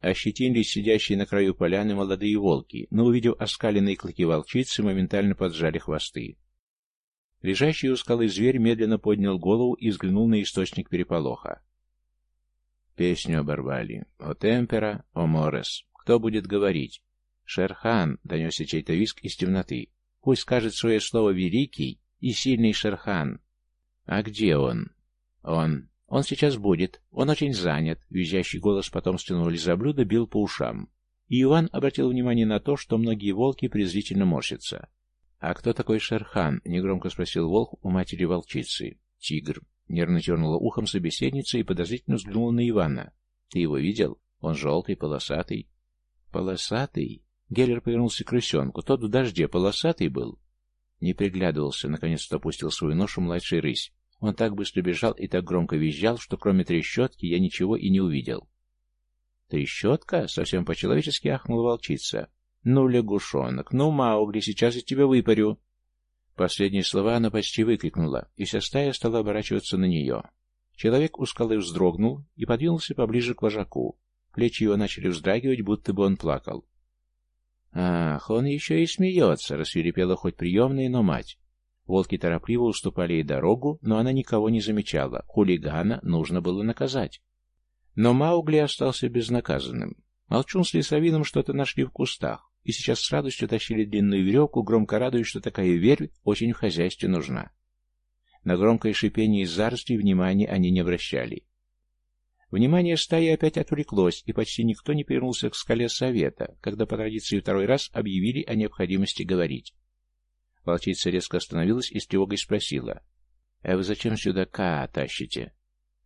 Ощетинились сидящие на краю поляны молодые волки, но, увидев оскаленные клыки волчицы, моментально поджали хвосты. Лежащий у скалы зверь медленно поднял голову и взглянул на источник переполоха. Песню оборвали. «О темпера, о морес». Кто будет говорить? «Шерхан», — донесся чей-то виск из темноты. «Пусть скажет свое слово великий и сильный Шерхан». «А где он?» «Он. Он сейчас будет. Он очень занят». Визжащий голос потом стянули за блюдо, бил по ушам. И Иван обратил внимание на то, что многие волки презрительно морщатся. «А кто такой Шерхан?» — негромко спросил волк у матери волчицы. «Тигр». Нервно тернула ухом собеседница и подозрительно взглянула на Ивана. «Ты его видел? Он желтый, полосатый». «Полосатый?» Геллер повернулся к рысенку. Тот в дожде полосатый был. Не приглядывался, наконец-то опустил свою ношу младший рысь. Он так быстро бежал и так громко визжал, что кроме трещотки я ничего и не увидел. «Трещотка?» — совсем по-человечески ахнула волчица. «Ну, лягушонок, ну, Маугли, сейчас я тебя выпарю!» Последние слова она почти выкрикнула, и вся стая стала оборачиваться на нее. Человек у скалы вздрогнул и подвинулся поближе к вожаку. Плечи его начали вздрагивать, будто бы он плакал. «Ах, он еще и смеется!» — рассверепела хоть приемная, но мать. Волки торопливо уступали ей дорогу, но она никого не замечала. Хулигана нужно было наказать. Но Маугли остался безнаказанным. Молчун с лесовином что-то нашли в кустах, и сейчас с радостью тащили длинную веревку, громко радуясь, что такая верь очень в хозяйстве нужна. На громкое шипение из зарослей внимания они не обращали. Внимание стаи опять отвлеклось, и почти никто не повернулся к скале совета, когда по традиции второй раз объявили о необходимости говорить. Волчица резко остановилась и с тревогой спросила. «А вы зачем сюда Каа тащите?»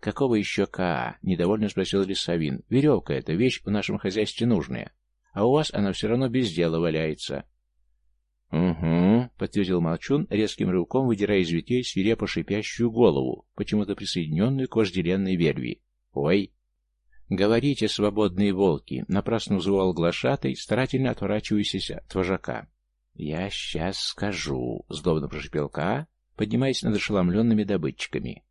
«Какого еще Каа?» — недовольно спросил Лисовин. «Веревка — это вещь в нашем хозяйстве нужная, а у вас она все равно без дела валяется». «Угу», — подтвердил Молчун, резким рывком выдирая из ветвей свирепо шипящую голову, почему-то присоединенную к вожделенной верви. «Ой!» «Говорите, свободные волки!» — напрасно взывал глашатай, старательно отворачиваясь от вожака. «Я сейчас скажу», — злобно прошипел Ка, поднимаясь над ошеломленными добытчиками.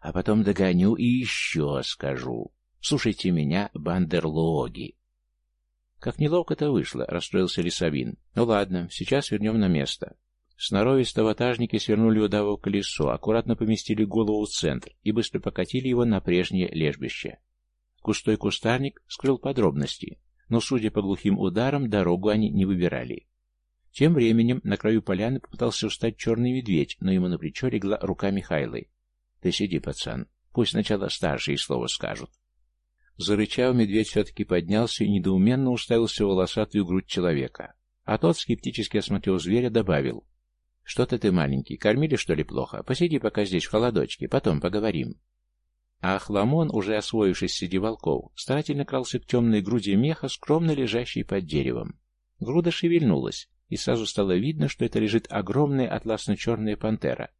«А потом догоню и еще скажу. Слушайте меня, бандерлоги!» Как неловко это вышло, расстроился Лисовин. Ну ладно, сейчас вернем на место. Сноровисто ватажники свернули удава в колесо, аккуратно поместили голову в центр и быстро покатили его на прежнее лежбище. Густой кустарник скрыл подробности, но, судя по глухим ударам, дорогу они не выбирали. Тем временем на краю поляны попытался встать черный медведь, но ему на плечо легла рука Михайлы. «Ты сиди, пацан, пусть сначала старшие слово скажут». Зарычав, медведь все-таки поднялся и недоуменно уставился в волосатую грудь человека. А тот, скептически осмотрел зверя, добавил. «Что-то ты маленький. Кормили, что ли, плохо? Посиди пока здесь в холодочке, потом поговорим». А Ахламон, уже освоившись среди волков, старательно крался к темной груди меха, скромно лежащей под деревом. Груда шевельнулась, и сразу стало видно, что это лежит огромная атласно-черная пантера.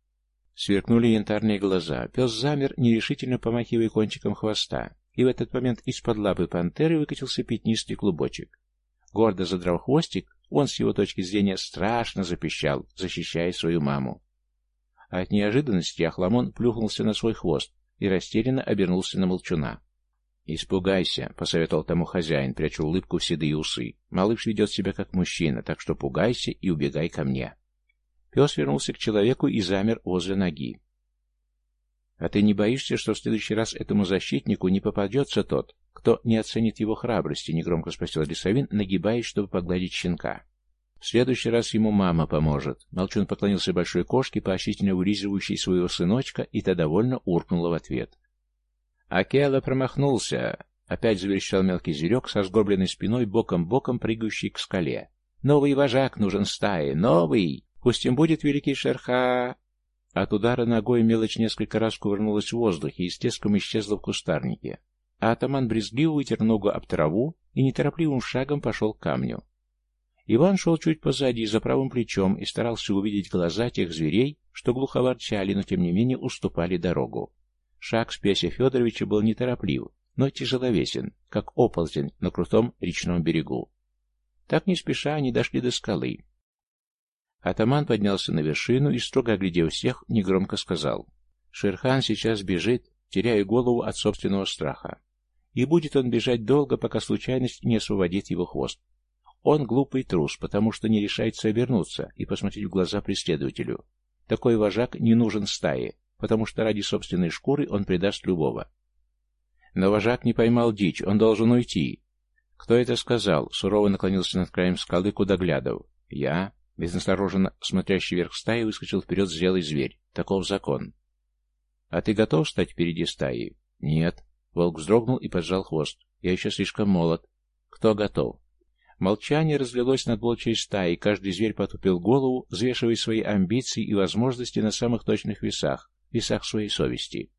Сверкнули янтарные глаза. Пес замер, нерешительно помахивая кончиком хвоста и в этот момент из-под лапы пантеры выкатился пятнистый клубочек. Гордо задрав хвостик, он с его точки зрения страшно запищал, защищая свою маму. от неожиданности Ахламон плюхнулся на свой хвост и растерянно обернулся на молчуна. «Испугайся», — посоветовал тому хозяин, пряча улыбку в седые усы. «Малыш ведет себя как мужчина, так что пугайся и убегай ко мне». Пес вернулся к человеку и замер возле ноги. А ты не боишься, что в следующий раз этому защитнику не попадется тот, кто не оценит его храбрости?» — негромко спросил Лисовин, нагибаясь, чтобы погладить щенка. «В следующий раз ему мама поможет». Молчун поклонился большой кошке, поощрительно вылизывающей своего сыночка, и та довольно уркнула в ответ. Акела промахнулся. Опять заверещал мелкий зверек со сгорбленной спиной, боком-боком прыгающий к скале. «Новый вожак нужен стае! Новый! Пусть им будет великий Шерха!» От удара ногой мелочь несколько раз кувырнулась в воздухе и с теском исчезла в кустарнике. А атаман брезгливо вытер ногу об траву и неторопливым шагом пошел к камню. Иван шел чуть позади, за правым плечом, и старался увидеть глаза тех зверей, что глухо ворчали, но тем не менее уступали дорогу. Шаг Спеся Федоровича был нетороплив, но тяжеловесен, как оползень на крутом речном берегу. Так не спеша они дошли до скалы, Атаман поднялся на вершину и, строго оглядев всех, негромко сказал. «Шерхан сейчас бежит, теряя голову от собственного страха. И будет он бежать долго, пока случайность не освободит его хвост. Он глупый трус, потому что не решается обернуться и посмотреть в глаза преследователю. Такой вожак не нужен стае, потому что ради собственной шкуры он предаст любого. Но вожак не поймал дичь, он должен уйти. Кто это сказал? Сурово наклонился над краем скалы, куда глядов. Я. Безнастороженно смотрящий вверх стаи выскочил вперед зрелый зверь. Таков закон. «А ты готов стать впереди стаи?» «Нет». Волк вздрогнул и поджал хвост. «Я еще слишком молод». «Кто готов?» Молчание разлилось над волчьей стаей, каждый зверь потупил голову, взвешивая свои амбиции и возможности на самых точных весах, весах своей совести.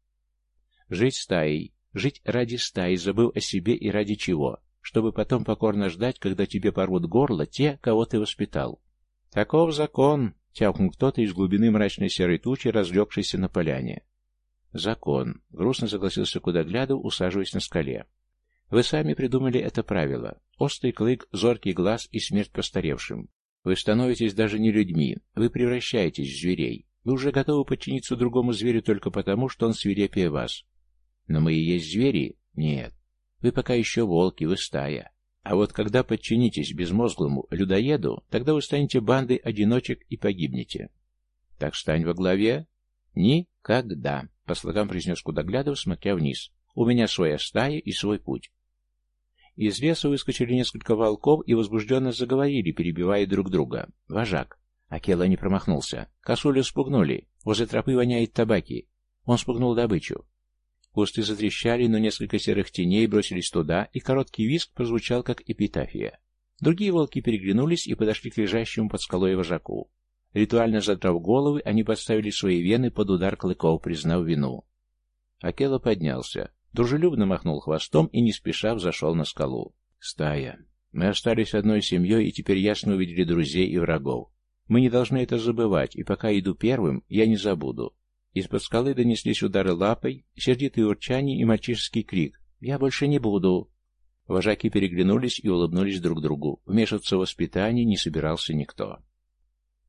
Жить стаей, жить ради стаи, забыл о себе и ради чего, чтобы потом покорно ждать, когда тебе порвут горло те, кого ты воспитал. «Таков закон!» — тявкнул кто-то из глубины мрачной серой тучи, разлегшейся на поляне. «Закон», — грустно согласился Кудоглядов, усаживаясь на скале. «Вы сами придумали это правило. Острый клык, зоркий глаз и смерть постаревшим. Вы становитесь даже не людьми, вы превращаетесь в зверей. Вы уже готовы подчиниться другому зверю только потому, что он свирепее вас. Но мы и есть звери? Нет. Вы пока еще волки, вы стая. А вот когда подчинитесь безмозглому людоеду, тогда вы станете бандой одиночек и погибнете. Так стань во главе. Никогда. По слогам произнес Кудоглядов, смотря вниз. «У меня своя стая и свой путь». Из леса выскочили несколько волков и возбужденно заговорили, перебивая друг друга. «Вожак». Акела не промахнулся. Косулю спугнули. Возле тропы воняет табаки. Он спугнул добычу. Кусты затрещали, но несколько серых теней бросились туда, и короткий визг прозвучал, как эпитафия. Другие волки переглянулись и подошли к лежащему под скалой вожаку. Ритуально задрав головы, они подставили свои вены под удар клыков, признав вину. Акела поднялся, дружелюбно махнул хвостом и не спеша взошел на скалу. «Стая. Мы остались одной семьей и теперь ясно увидели друзей и врагов. Мы не должны это забывать, и пока иду первым, я не забуду». Из-под скалы донеслись удары лапой, сердитые урчание и мальчишеский крик. «Я больше не буду!» Вожаки переглянулись и улыбнулись друг другу. Вмешиваться в воспитание не собирался никто.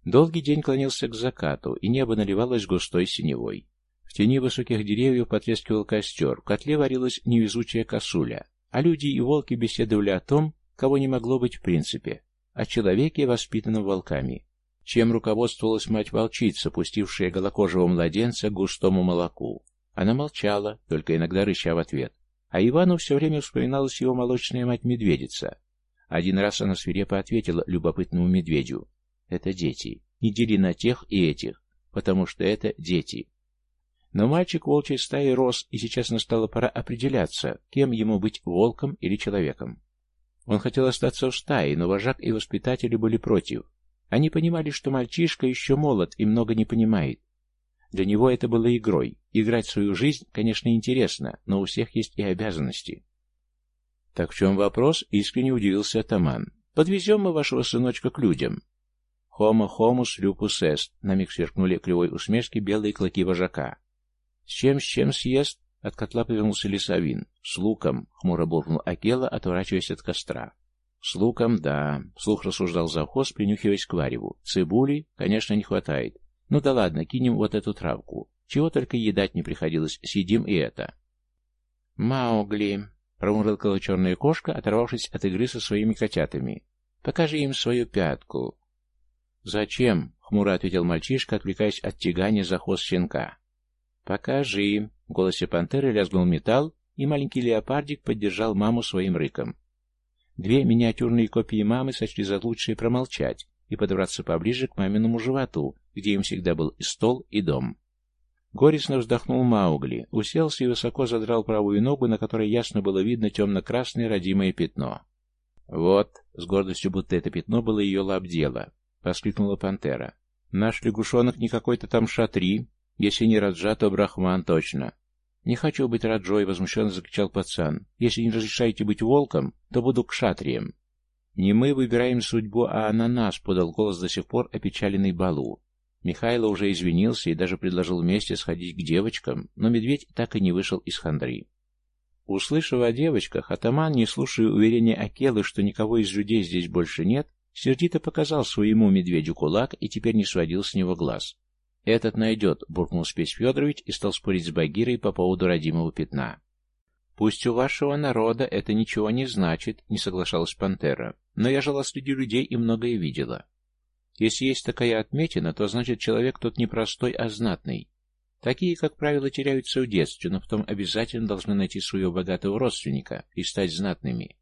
Долгий день клонился к закату, и небо наливалось густой синевой. В тени высоких деревьев потрескивал костер, в котле варилась невезучая косуля, а люди и волки беседовали о том, кого не могло быть в принципе, о человеке, воспитанном волками. Чем руководствовалась мать-волчица, пустившая голокожего младенца к густому молоку? Она молчала, только иногда рыча в ответ. А Ивану все время вспоминалась его молочная мать-медведица. Один раз она свирепо ответила любопытному медведю. Это дети. Не дели на тех и этих, потому что это дети. Но мальчик волчьей стаи рос, и сейчас настала пора определяться, кем ему быть, волком или человеком. Он хотел остаться в стае, но вожак и воспитатели были против. Они понимали, что мальчишка еще молод и много не понимает. Для него это было игрой. Играть свою жизнь, конечно, интересно, но у всех есть и обязанности. «Так в чем вопрос?» — искренне удивился атаман. «Подвезем мы вашего сыночка к людям. «Homo homus lupus est», — на миг сверкнули кривой усмешки белые клыки вожака. «С чем, с чем съест?» — от котла повернулся лесовин. «С луком», — хмуро буркнул Акела, отворачиваясь от костра. «С луком, да», — вслух рассуждал завхоз, принюхиваясь к вареву. «Цибули, конечно, не хватает. Ну да ладно, кинем вот эту травку. Чего только едать не приходилось, съедим и это». «Маугли», — промурлыкала черная кошка, оторвавшись от игры со своими котятами. «Покажи им свою пятку». «Зачем?» — хмуро ответил мальчишка, отвлекаясь от тягания за хвост щенка. «Покажи!» — в голосе пантеры лязгнул металл, и маленький леопардик поддержал маму своим рыком. Две миниатюрные копии мамы сочли за лучшее промолчать и подобраться поближе к маминому животу, где им всегда был и стол, и дом. Горестно вздохнул Маугли, уселся и высоко задрал правую ногу, на которой ясно было видно темно-красное родимое пятно. Вот, с гордостью, будто это пятно было ее лап воскликнула пантера. «Наш лягушонок не какой-то там шатри. Если не Раджа, то Брахман точно». «Не хочу быть Раджой», — возмущенно закричал пацан. «Если не разрешаете быть волком, то буду к шатриям». «Не мы выбираем судьбу, а она нас», — подал голос до сих пор опечаленный Балу. Михайло уже извинился и даже предложил вместе сходить к девочкам, но медведь так и не вышел из хандры. Услышав о девочках, атаман, не слушая уверения Акелы, что никого из людей здесь больше нет, Сердито показал своему медведю кулак и теперь не сводил с него глаз. «Этот найдет», — буркнул Спесь Федорович и стал спорить с Багирой по поводу родимого пятна. «Пусть у вашего народа это ничего не значит», — не соглашалась Пантера. «Но я жила среди людей и многое видела. Если есть такая отметина, то значит человек тот не простой, а знатный. Такие, как правило, теряются в детстве, но потом обязательно должны найти своего богатого родственника и стать знатными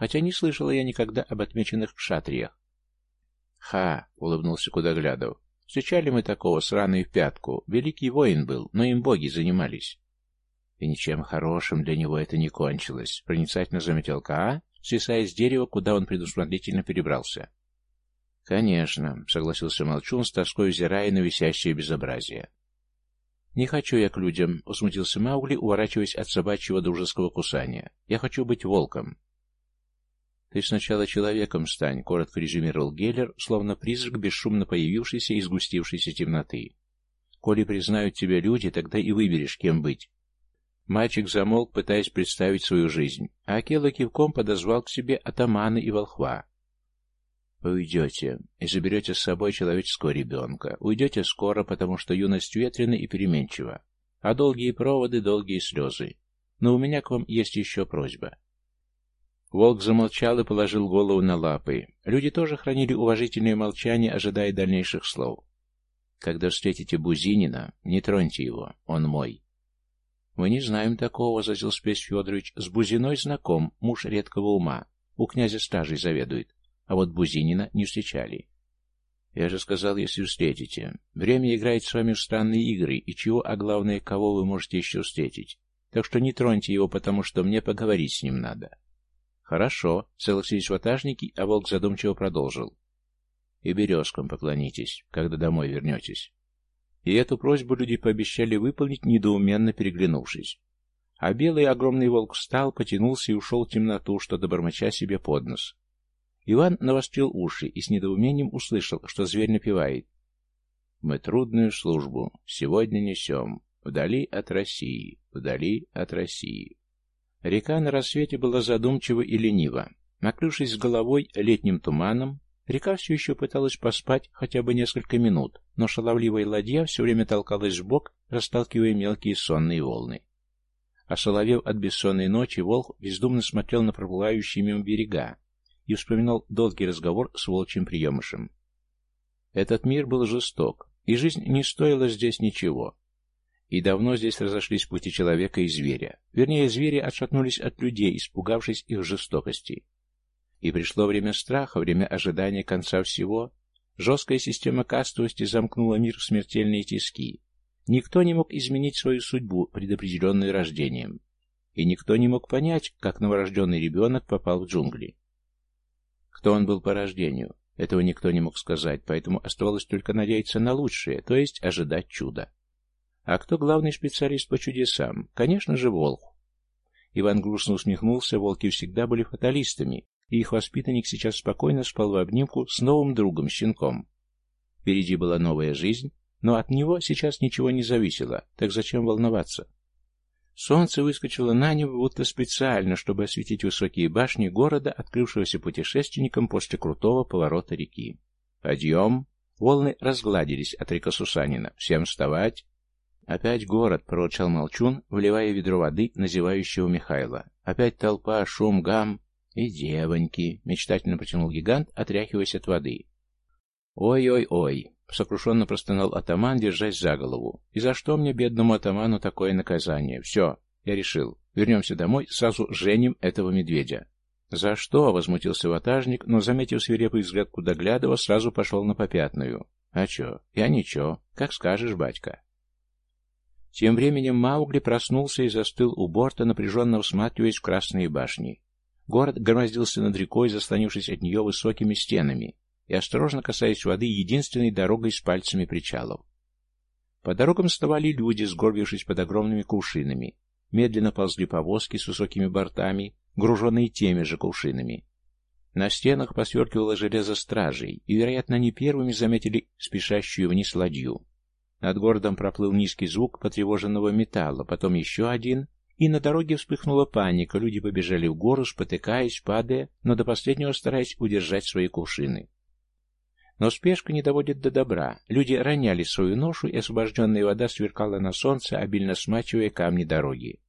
хотя не слышала я никогда об отмеченных кшатриях. «Ха!» — улыбнулся Кудоглядов. «Встречали мы такого с раной в пятку. Великий воин был, но им боги занимались». «И ничем хорошим для него это не кончилось», — проницательно заметил Каа, свисая с дерева, куда он предусмотрительно перебрался. «Конечно», — согласился Молчун, с тоской взирая на висящее безобразие. «Не хочу я к людям», — усмутился Маугли, уворачиваясь от собачьего дружеского кусания. «Я хочу быть волком. «Ты сначала человеком стань», — коротко резюмировал Геллер, словно призрак, бесшумно появившийся из густившейся темноты. Коли признают тебя люди, тогда и выберешь, кем быть. Мальчик замолк, пытаясь представить свою жизнь, а Акела кивком подозвал к себе атамана и волхва. Вы уйдете и заберете с собой человеческого ребенка. Уйдете скоро, потому что юность ветрена и переменчива. А долгие проводы — долгие слезы. Но у меня к вам есть еще просьба. Волк замолчал и положил голову на лапы. Люди тоже хранили уважительное молчание, ожидая дальнейших слов. Когда встретите Бузинина, не троньте его, он мой. Мы не знаем такого, возразил Спесь Федорович. С Бузиной знаком, муж редкого ума. У князя стражей заведует. А вот Бузинина не встречали. Я же сказал, если встретите. Время играет с вами в странные игры, и чего, а главное, кого вы можете еще встретить. Так что не троньте его, потому что мне поговорить с ним надо. Хорошо, согласились ватажники, а волк задумчиво продолжил. И березкам поклонитесь, когда домой вернетесь. И эту просьбу люди пообещали выполнить, недоуменно переглянувшись. А белый огромный волк встал, потянулся и ушел в темноту, что-то себе под нос. Иван навострил уши и с недоумением услышал, что зверь напевает. «Мы трудную службу сегодня несем, вдали от России, вдали от России». Река на рассвете была задумчива и ленива. Накрывшись с головой летним туманом, река все еще пыталась поспать хотя бы несколько минут, но шаловливая ладья все время толкалась в бок, расталкивая мелкие сонные волны. Осоловев от бессонной ночи, волк бездумно смотрел на проплывающие мимо берега, и вспоминал долгий разговор с волчьим приемышем. Этот мир был жесток, и жизнь не стоила здесь ничего. И давно здесь разошлись пути человека и зверя. Вернее, звери отшатнулись от людей, испугавшись их жестокости. И пришло время страха, время ожидания конца всего. Жесткая система кастовости замкнула мир в смертельные тиски. Никто не мог изменить свою судьбу, предопределенную рождением. И никто не мог понять, как новорожденный ребенок попал в джунгли. Кто он был по рождению? Этого никто не мог сказать, поэтому оставалось только надеяться на лучшее, то есть ожидать чуда. А кто главный специалист по чудесам? Конечно же, волк. Иван грустно усмехнулся, волки всегда были фаталистами, и их воспитанник сейчас спокойно спал в обнимку с новым другом, щенком. Впереди была новая жизнь, но от него сейчас ничего не зависело, так зачем волноваться? Солнце выскочило на небо будто специально, чтобы осветить высокие башни города, открывшегося путешественникам после крутого поворота реки. «Подъем!» Волны разгладились от река Сусанина. «Всем вставать!» «Опять город!» — прорычал Молчун, вливая ведро воды на зевающего Михайла. «Опять толпа, шум, гам!» «И девоньки!» — мечтательно протянул гигант, отряхиваясь от воды. «Ой-ой-ой!» — сокрушенно простонал атаман, держась за голову. «И за что мне, бедному атаману, такое наказание? Все, я решил. Вернемся домой, сразу женим этого медведя». «За что?» — возмутился ватажник, но, заметив свирепый взгляд Кудоглядова, сразу пошел на попятную. «А че? Я ничего. Как скажешь, батька». Тем временем Маугли проснулся и застыл у борта, напряженно всматриваясь в красные башни. Город громоздился над рекой, заслонившись от нее высокими стенами, и, осторожно касаясь воды, единственной дорогой с пальцами причалов. По дорогам вставали люди, сгорбившись под огромными кувшинами. Медленно ползли повозки с высокими бортами, груженные теми же кувшинами. На стенах посверкивало железо стражей, и, вероятно, они первыми заметили спешащую вниз ладью. Над городом проплыл низкий звук потревоженного металла, потом еще один, и на дороге вспыхнула паника, люди побежали в гору, спотыкаясь, падая, но до последнего стараясь удержать свои кувшины. Но спешка не доводит до добра. Люди роняли свою ношу, и освобожденная вода сверкала на солнце, обильно смачивая камни дороги.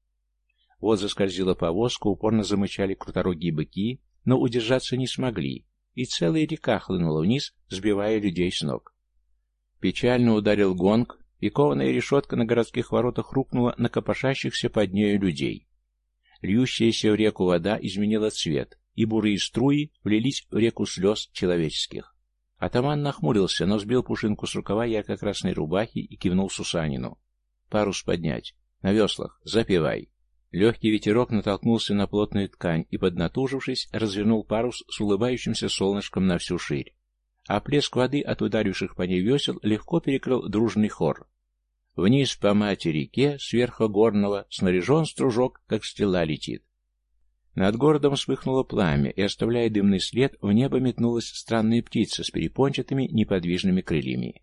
Вот заскользила повозка, упорно замычали круторогие быки, но удержаться не смогли, и целая река хлынула вниз, сбивая людей с ног. Печально ударил гонг, и кованая решетка на городских воротах рухнула на копошащихся под нею людей. Льющаяся в реку вода изменила цвет, и бурые струи влились в реку слез человеческих. Атаман нахмурился, но сбил пушинку с рукава ярко-красной рубахи и кивнул Сусанину. «Парус поднять. На веслах. Запивай». Легкий ветерок натолкнулся на плотную ткань и, поднатужившись, развернул парус с улыбающимся солнышком на всю ширь. А плеск воды от ударивших по ней весел легко перекрыл дружный хор. Вниз по мате реке, сверху горного, снаряжен стружок, как стрела летит. Над городом вспыхнуло пламя, и, оставляя дымный след, в небо метнулась странная птица с перепончатыми неподвижными крыльями.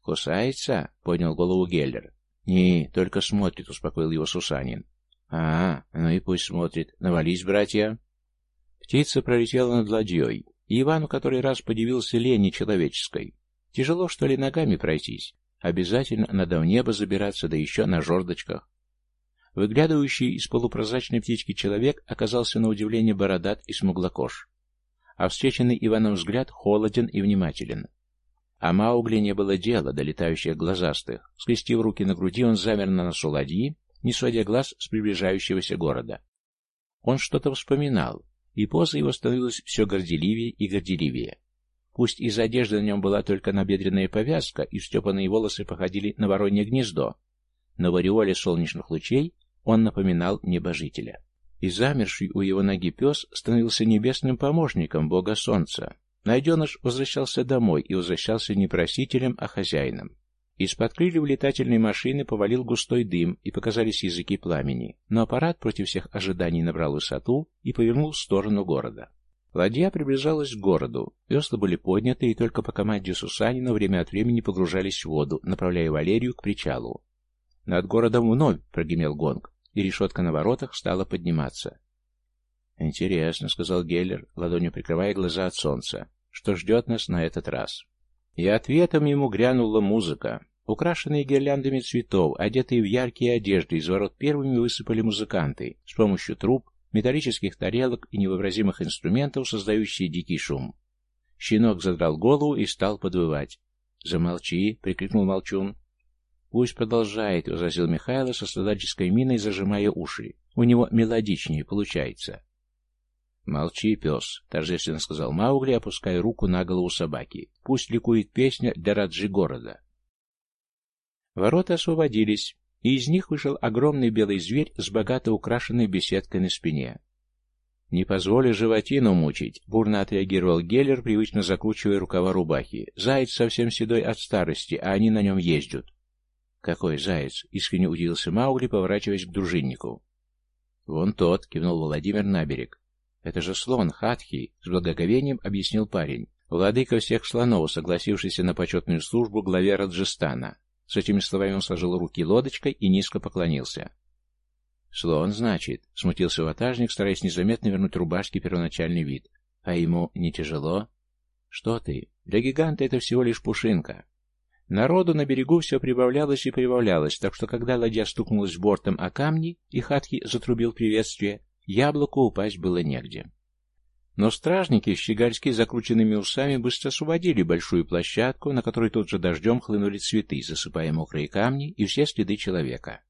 «Кусается?» — поднял голову Геллер. «Не, только смотрит», — успокоил его Сусанин. «А, ну и пусть смотрит. Навались, братья!» Птица пролетела над ладьей, и Иван в который раз подивился лени человеческой. Тяжело, что ли, ногами пройтись? Обязательно надо в небо забираться, да еще на жердочках. Выглядывающий из полупрозрачной птички человек оказался на удивление бородат и смуглокож. А встреченный Иваном взгляд холоден и внимателен. А Маугли не было дела до летающих глазастых. Скрестив руки на груди, он замер на носу ладьи, не сводя глаз с приближающегося города. Он что-то вспоминал, и поза его становилась все горделивее и горделивее. Пусть из одежды на нем была только набедренная повязка, и степанные волосы походили на воронье гнездо, но в ореоле солнечных лучей он напоминал небожителя. И замерший у его ноги пес становился небесным помощником бога солнца. Найденыш возвращался домой и возвращался не просителем, а хозяином. Из-под крыльев летательной машины повалил густой дым, и показались языки пламени, но аппарат против всех ожиданий набрал высоту и повернул в сторону города. Ладья приближалась к городу, весла были подняты, и только по команде Сусанина время от времени погружались в воду, направляя Валерию к причалу. Над городом вновь прогремел гонг, и решетка на воротах стала подниматься. «Интересно», — сказал Геллер, ладонью прикрывая глаза от солнца, — «что ждет нас на этот раз?» И ответом ему грянула музыка. Украшенные гирляндами цветов, одетые в яркие одежды, из ворот первыми высыпали музыканты с помощью труб, металлических тарелок и невообразимых инструментов, создающие дикий шум. Щенок задрал голову и стал подвывать. «Замолчи!» — прикрикнул Молчун. «Пусть продолжает», — возразил Михайло со страдальческой миной, зажимая уши. «У него мелодичнее получается». «Молчи, пес», — торжественно сказал Маугли, опуская руку на голову собаки. «Пусть ликует песня для Раджи города». Ворота освободились, и из них вышел огромный белый зверь с богато украшенной беседкой на спине. «Не позволю животину мучить», — бурно отреагировал Геллер, привычно закручивая рукава рубахи. «Заяц совсем седой от старости, а они на нем ездят». «Какой заяц?» — искренне удивился Маугли, поворачиваясь к дружиннику. «Вон тот», — кивнул Владимир на берег. «Это же слон, Хатхи», — с благоговением объяснил парень. «Владыка всех слонов, согласившийся на почетную службу главе Раджастана». С этими словами он сложил руки лодочкой и низко поклонился. «Слон, значит», — смутился ватажник, стараясь незаметно вернуть рубашке первоначальный вид. «А ему не тяжело?» «Что ты? Для гиганта это всего лишь пушинка». Народу на берегу все прибавлялось и прибавлялось, так что когда ладья стукнулась бортом о камни, и Хатхи затрубил приветствие, Яблоку упасть было негде. Но стражники, щегольски закрученными усами, быстро освободили большую площадку, на которой тут же дождем хлынули цветы, засыпая мокрые камни и все следы человека.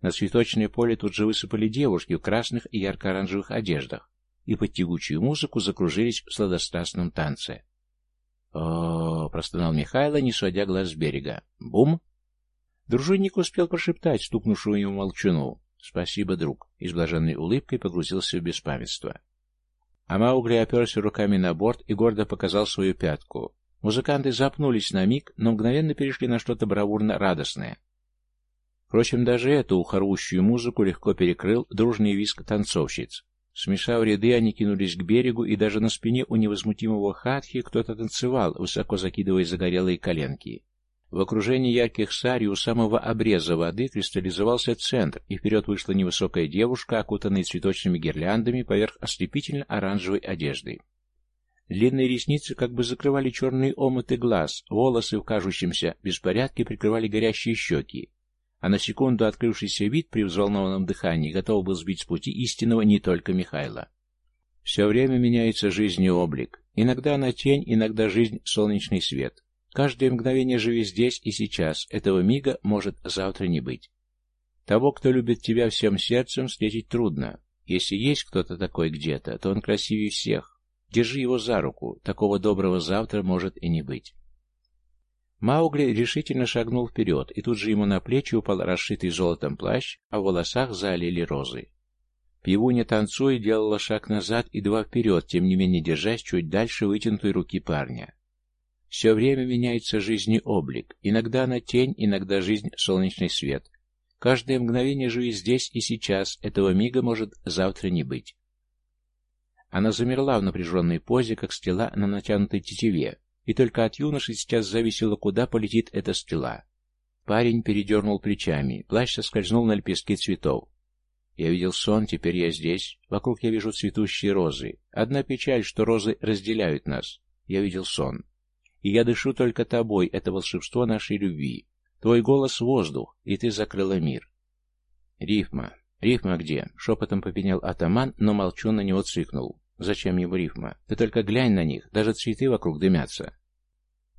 На цветочное поле тут же высыпали девушки в красных и ярко-оранжевых одеждах, и под тягучую музыку закружились в сладострастном танце. о, простонал Михайло, не сводя глаз с берега. «Бум!» Дружинник успел прошептать стукнувшему ему молчуну. «Спасибо, друг», и с блаженной улыбкой погрузился в беспамятство. А Маугли оперся руками на борт и гордо показал свою пятку. Музыканты запнулись на миг, но мгновенно перешли на что-то бравурно-радостное. Впрочем, даже эту ухорущую музыку легко перекрыл дружный виск танцовщиц. Смешав ряды, они кинулись к берегу, и даже на спине у невозмутимого хатхи кто-то танцевал, высоко закидывая загорелые коленки. В окружении ярких сарий у самого обреза воды кристаллизовался центр, и вперед вышла невысокая девушка, окутанная цветочными гирляндами поверх ослепительно-оранжевой одежды. Длинные ресницы как бы закрывали черные омыты глаз, волосы в кажущемся беспорядке прикрывали горящие щеки, а на секунду открывшийся вид при взволнованном дыхании готов был сбить с пути истинного не только Михайла. Все время меняется жизнь и облик. Иногда она тень, иногда жизнь — солнечный свет. Каждое мгновение живи здесь и сейчас, этого мига может завтра не быть. Того, кто любит тебя всем сердцем, встретить трудно. Если есть кто-то такой где-то, то он красивее всех. Держи его за руку, такого доброго завтра может и не быть. Маугли решительно шагнул вперед, и тут же ему на плечи упал расшитый золотом плащ, а в волосах залили розы. Пивуня, танцуя, делала шаг назад и два вперед, тем не менее держась чуть дальше вытянутой руки парня. Все время меняется жизнь и облик. Иногда она тень, иногда жизнь — солнечный свет. Каждое мгновение живи здесь и сейчас, этого мига может завтра не быть. Она замерла в напряженной позе, как стрела на натянутой тетиве, и только от юноши сейчас зависело, куда полетит эта стрела. Парень передернул плечами, плащ соскользнул на лепестки цветов. Я видел сон, теперь я здесь. Вокруг я вижу цветущие розы. Одна печаль, что розы разделяют нас. Я видел сон. И я дышу только тобой, это волшебство нашей любви. Твой голос — воздух, и ты закрыла мир. Рифма. Рифма где? Шепотом попенял атаман, но молчун на него цикнул. Зачем ему рифма? Ты только глянь на них, даже цветы вокруг дымятся.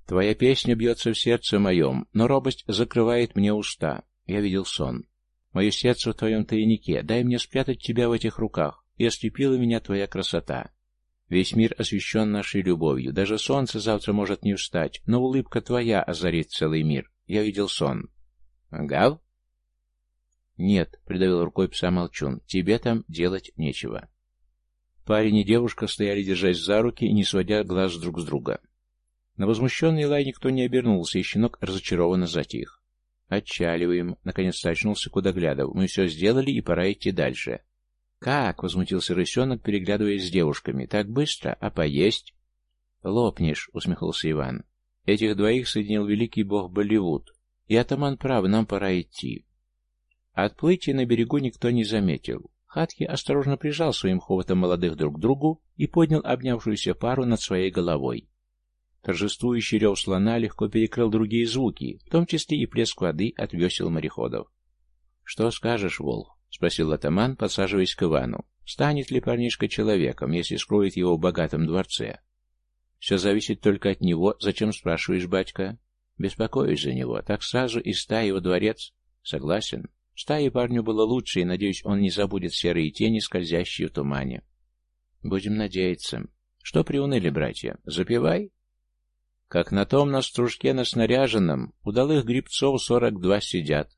Твоя песня бьется в сердце моем, но робость закрывает мне уста. Я видел сон. Мое сердце в твоем тайнике, дай мне спрятать тебя в этих руках, и ослепила меня твоя красота. Весь мир освещен нашей любовью, даже солнце завтра может не встать, но улыбка твоя озарит целый мир. Я видел сон. Гав? Нет, придавил рукой пса Молчун, тебе там делать нечего. Парень и девушка стояли, держась за руки и не сводя глаз друг с друга. На возмущенный лай никто не обернулся, и щенок разочарованно затих. «Отчаливаем», — наконец-то очнулся Кудоглядов. «Мы все сделали, и пора идти дальше». «Как?» — возмутился рысенок, переглядываясь с девушками. «Так быстро? А поесть?» «Лопнешь», — усмехнулся Иван. «Этих двоих соединил великий бог Болливуд. И атаман прав, нам пора идти». Отплытие на берегу никто не заметил. Хатки осторожно прижал своим хоботом молодых друг к другу и поднял обнявшуюся пару над своей головой. Торжествующий рев слона легко перекрыл другие звуки, в том числе и плеск воды от весел мореходов. «Что скажешь, Волк?» — спросил атаман, подсаживаясь к Ивану. «Станет ли парнишка человеком, если скроет его в богатом дворце?» «Все зависит только от него. Зачем спрашиваешь, батька?» «Беспокоюсь за него. Так сразу и стаи во дворец?» «Согласен. Стаи парню было лучше, и, надеюсь, он не забудет серые тени, скользящие в тумане». «Будем надеяться. Что приуныли, братья? Запивай?» Как на том на стружке на снаряженном, удалых грибцов сорок два сидят,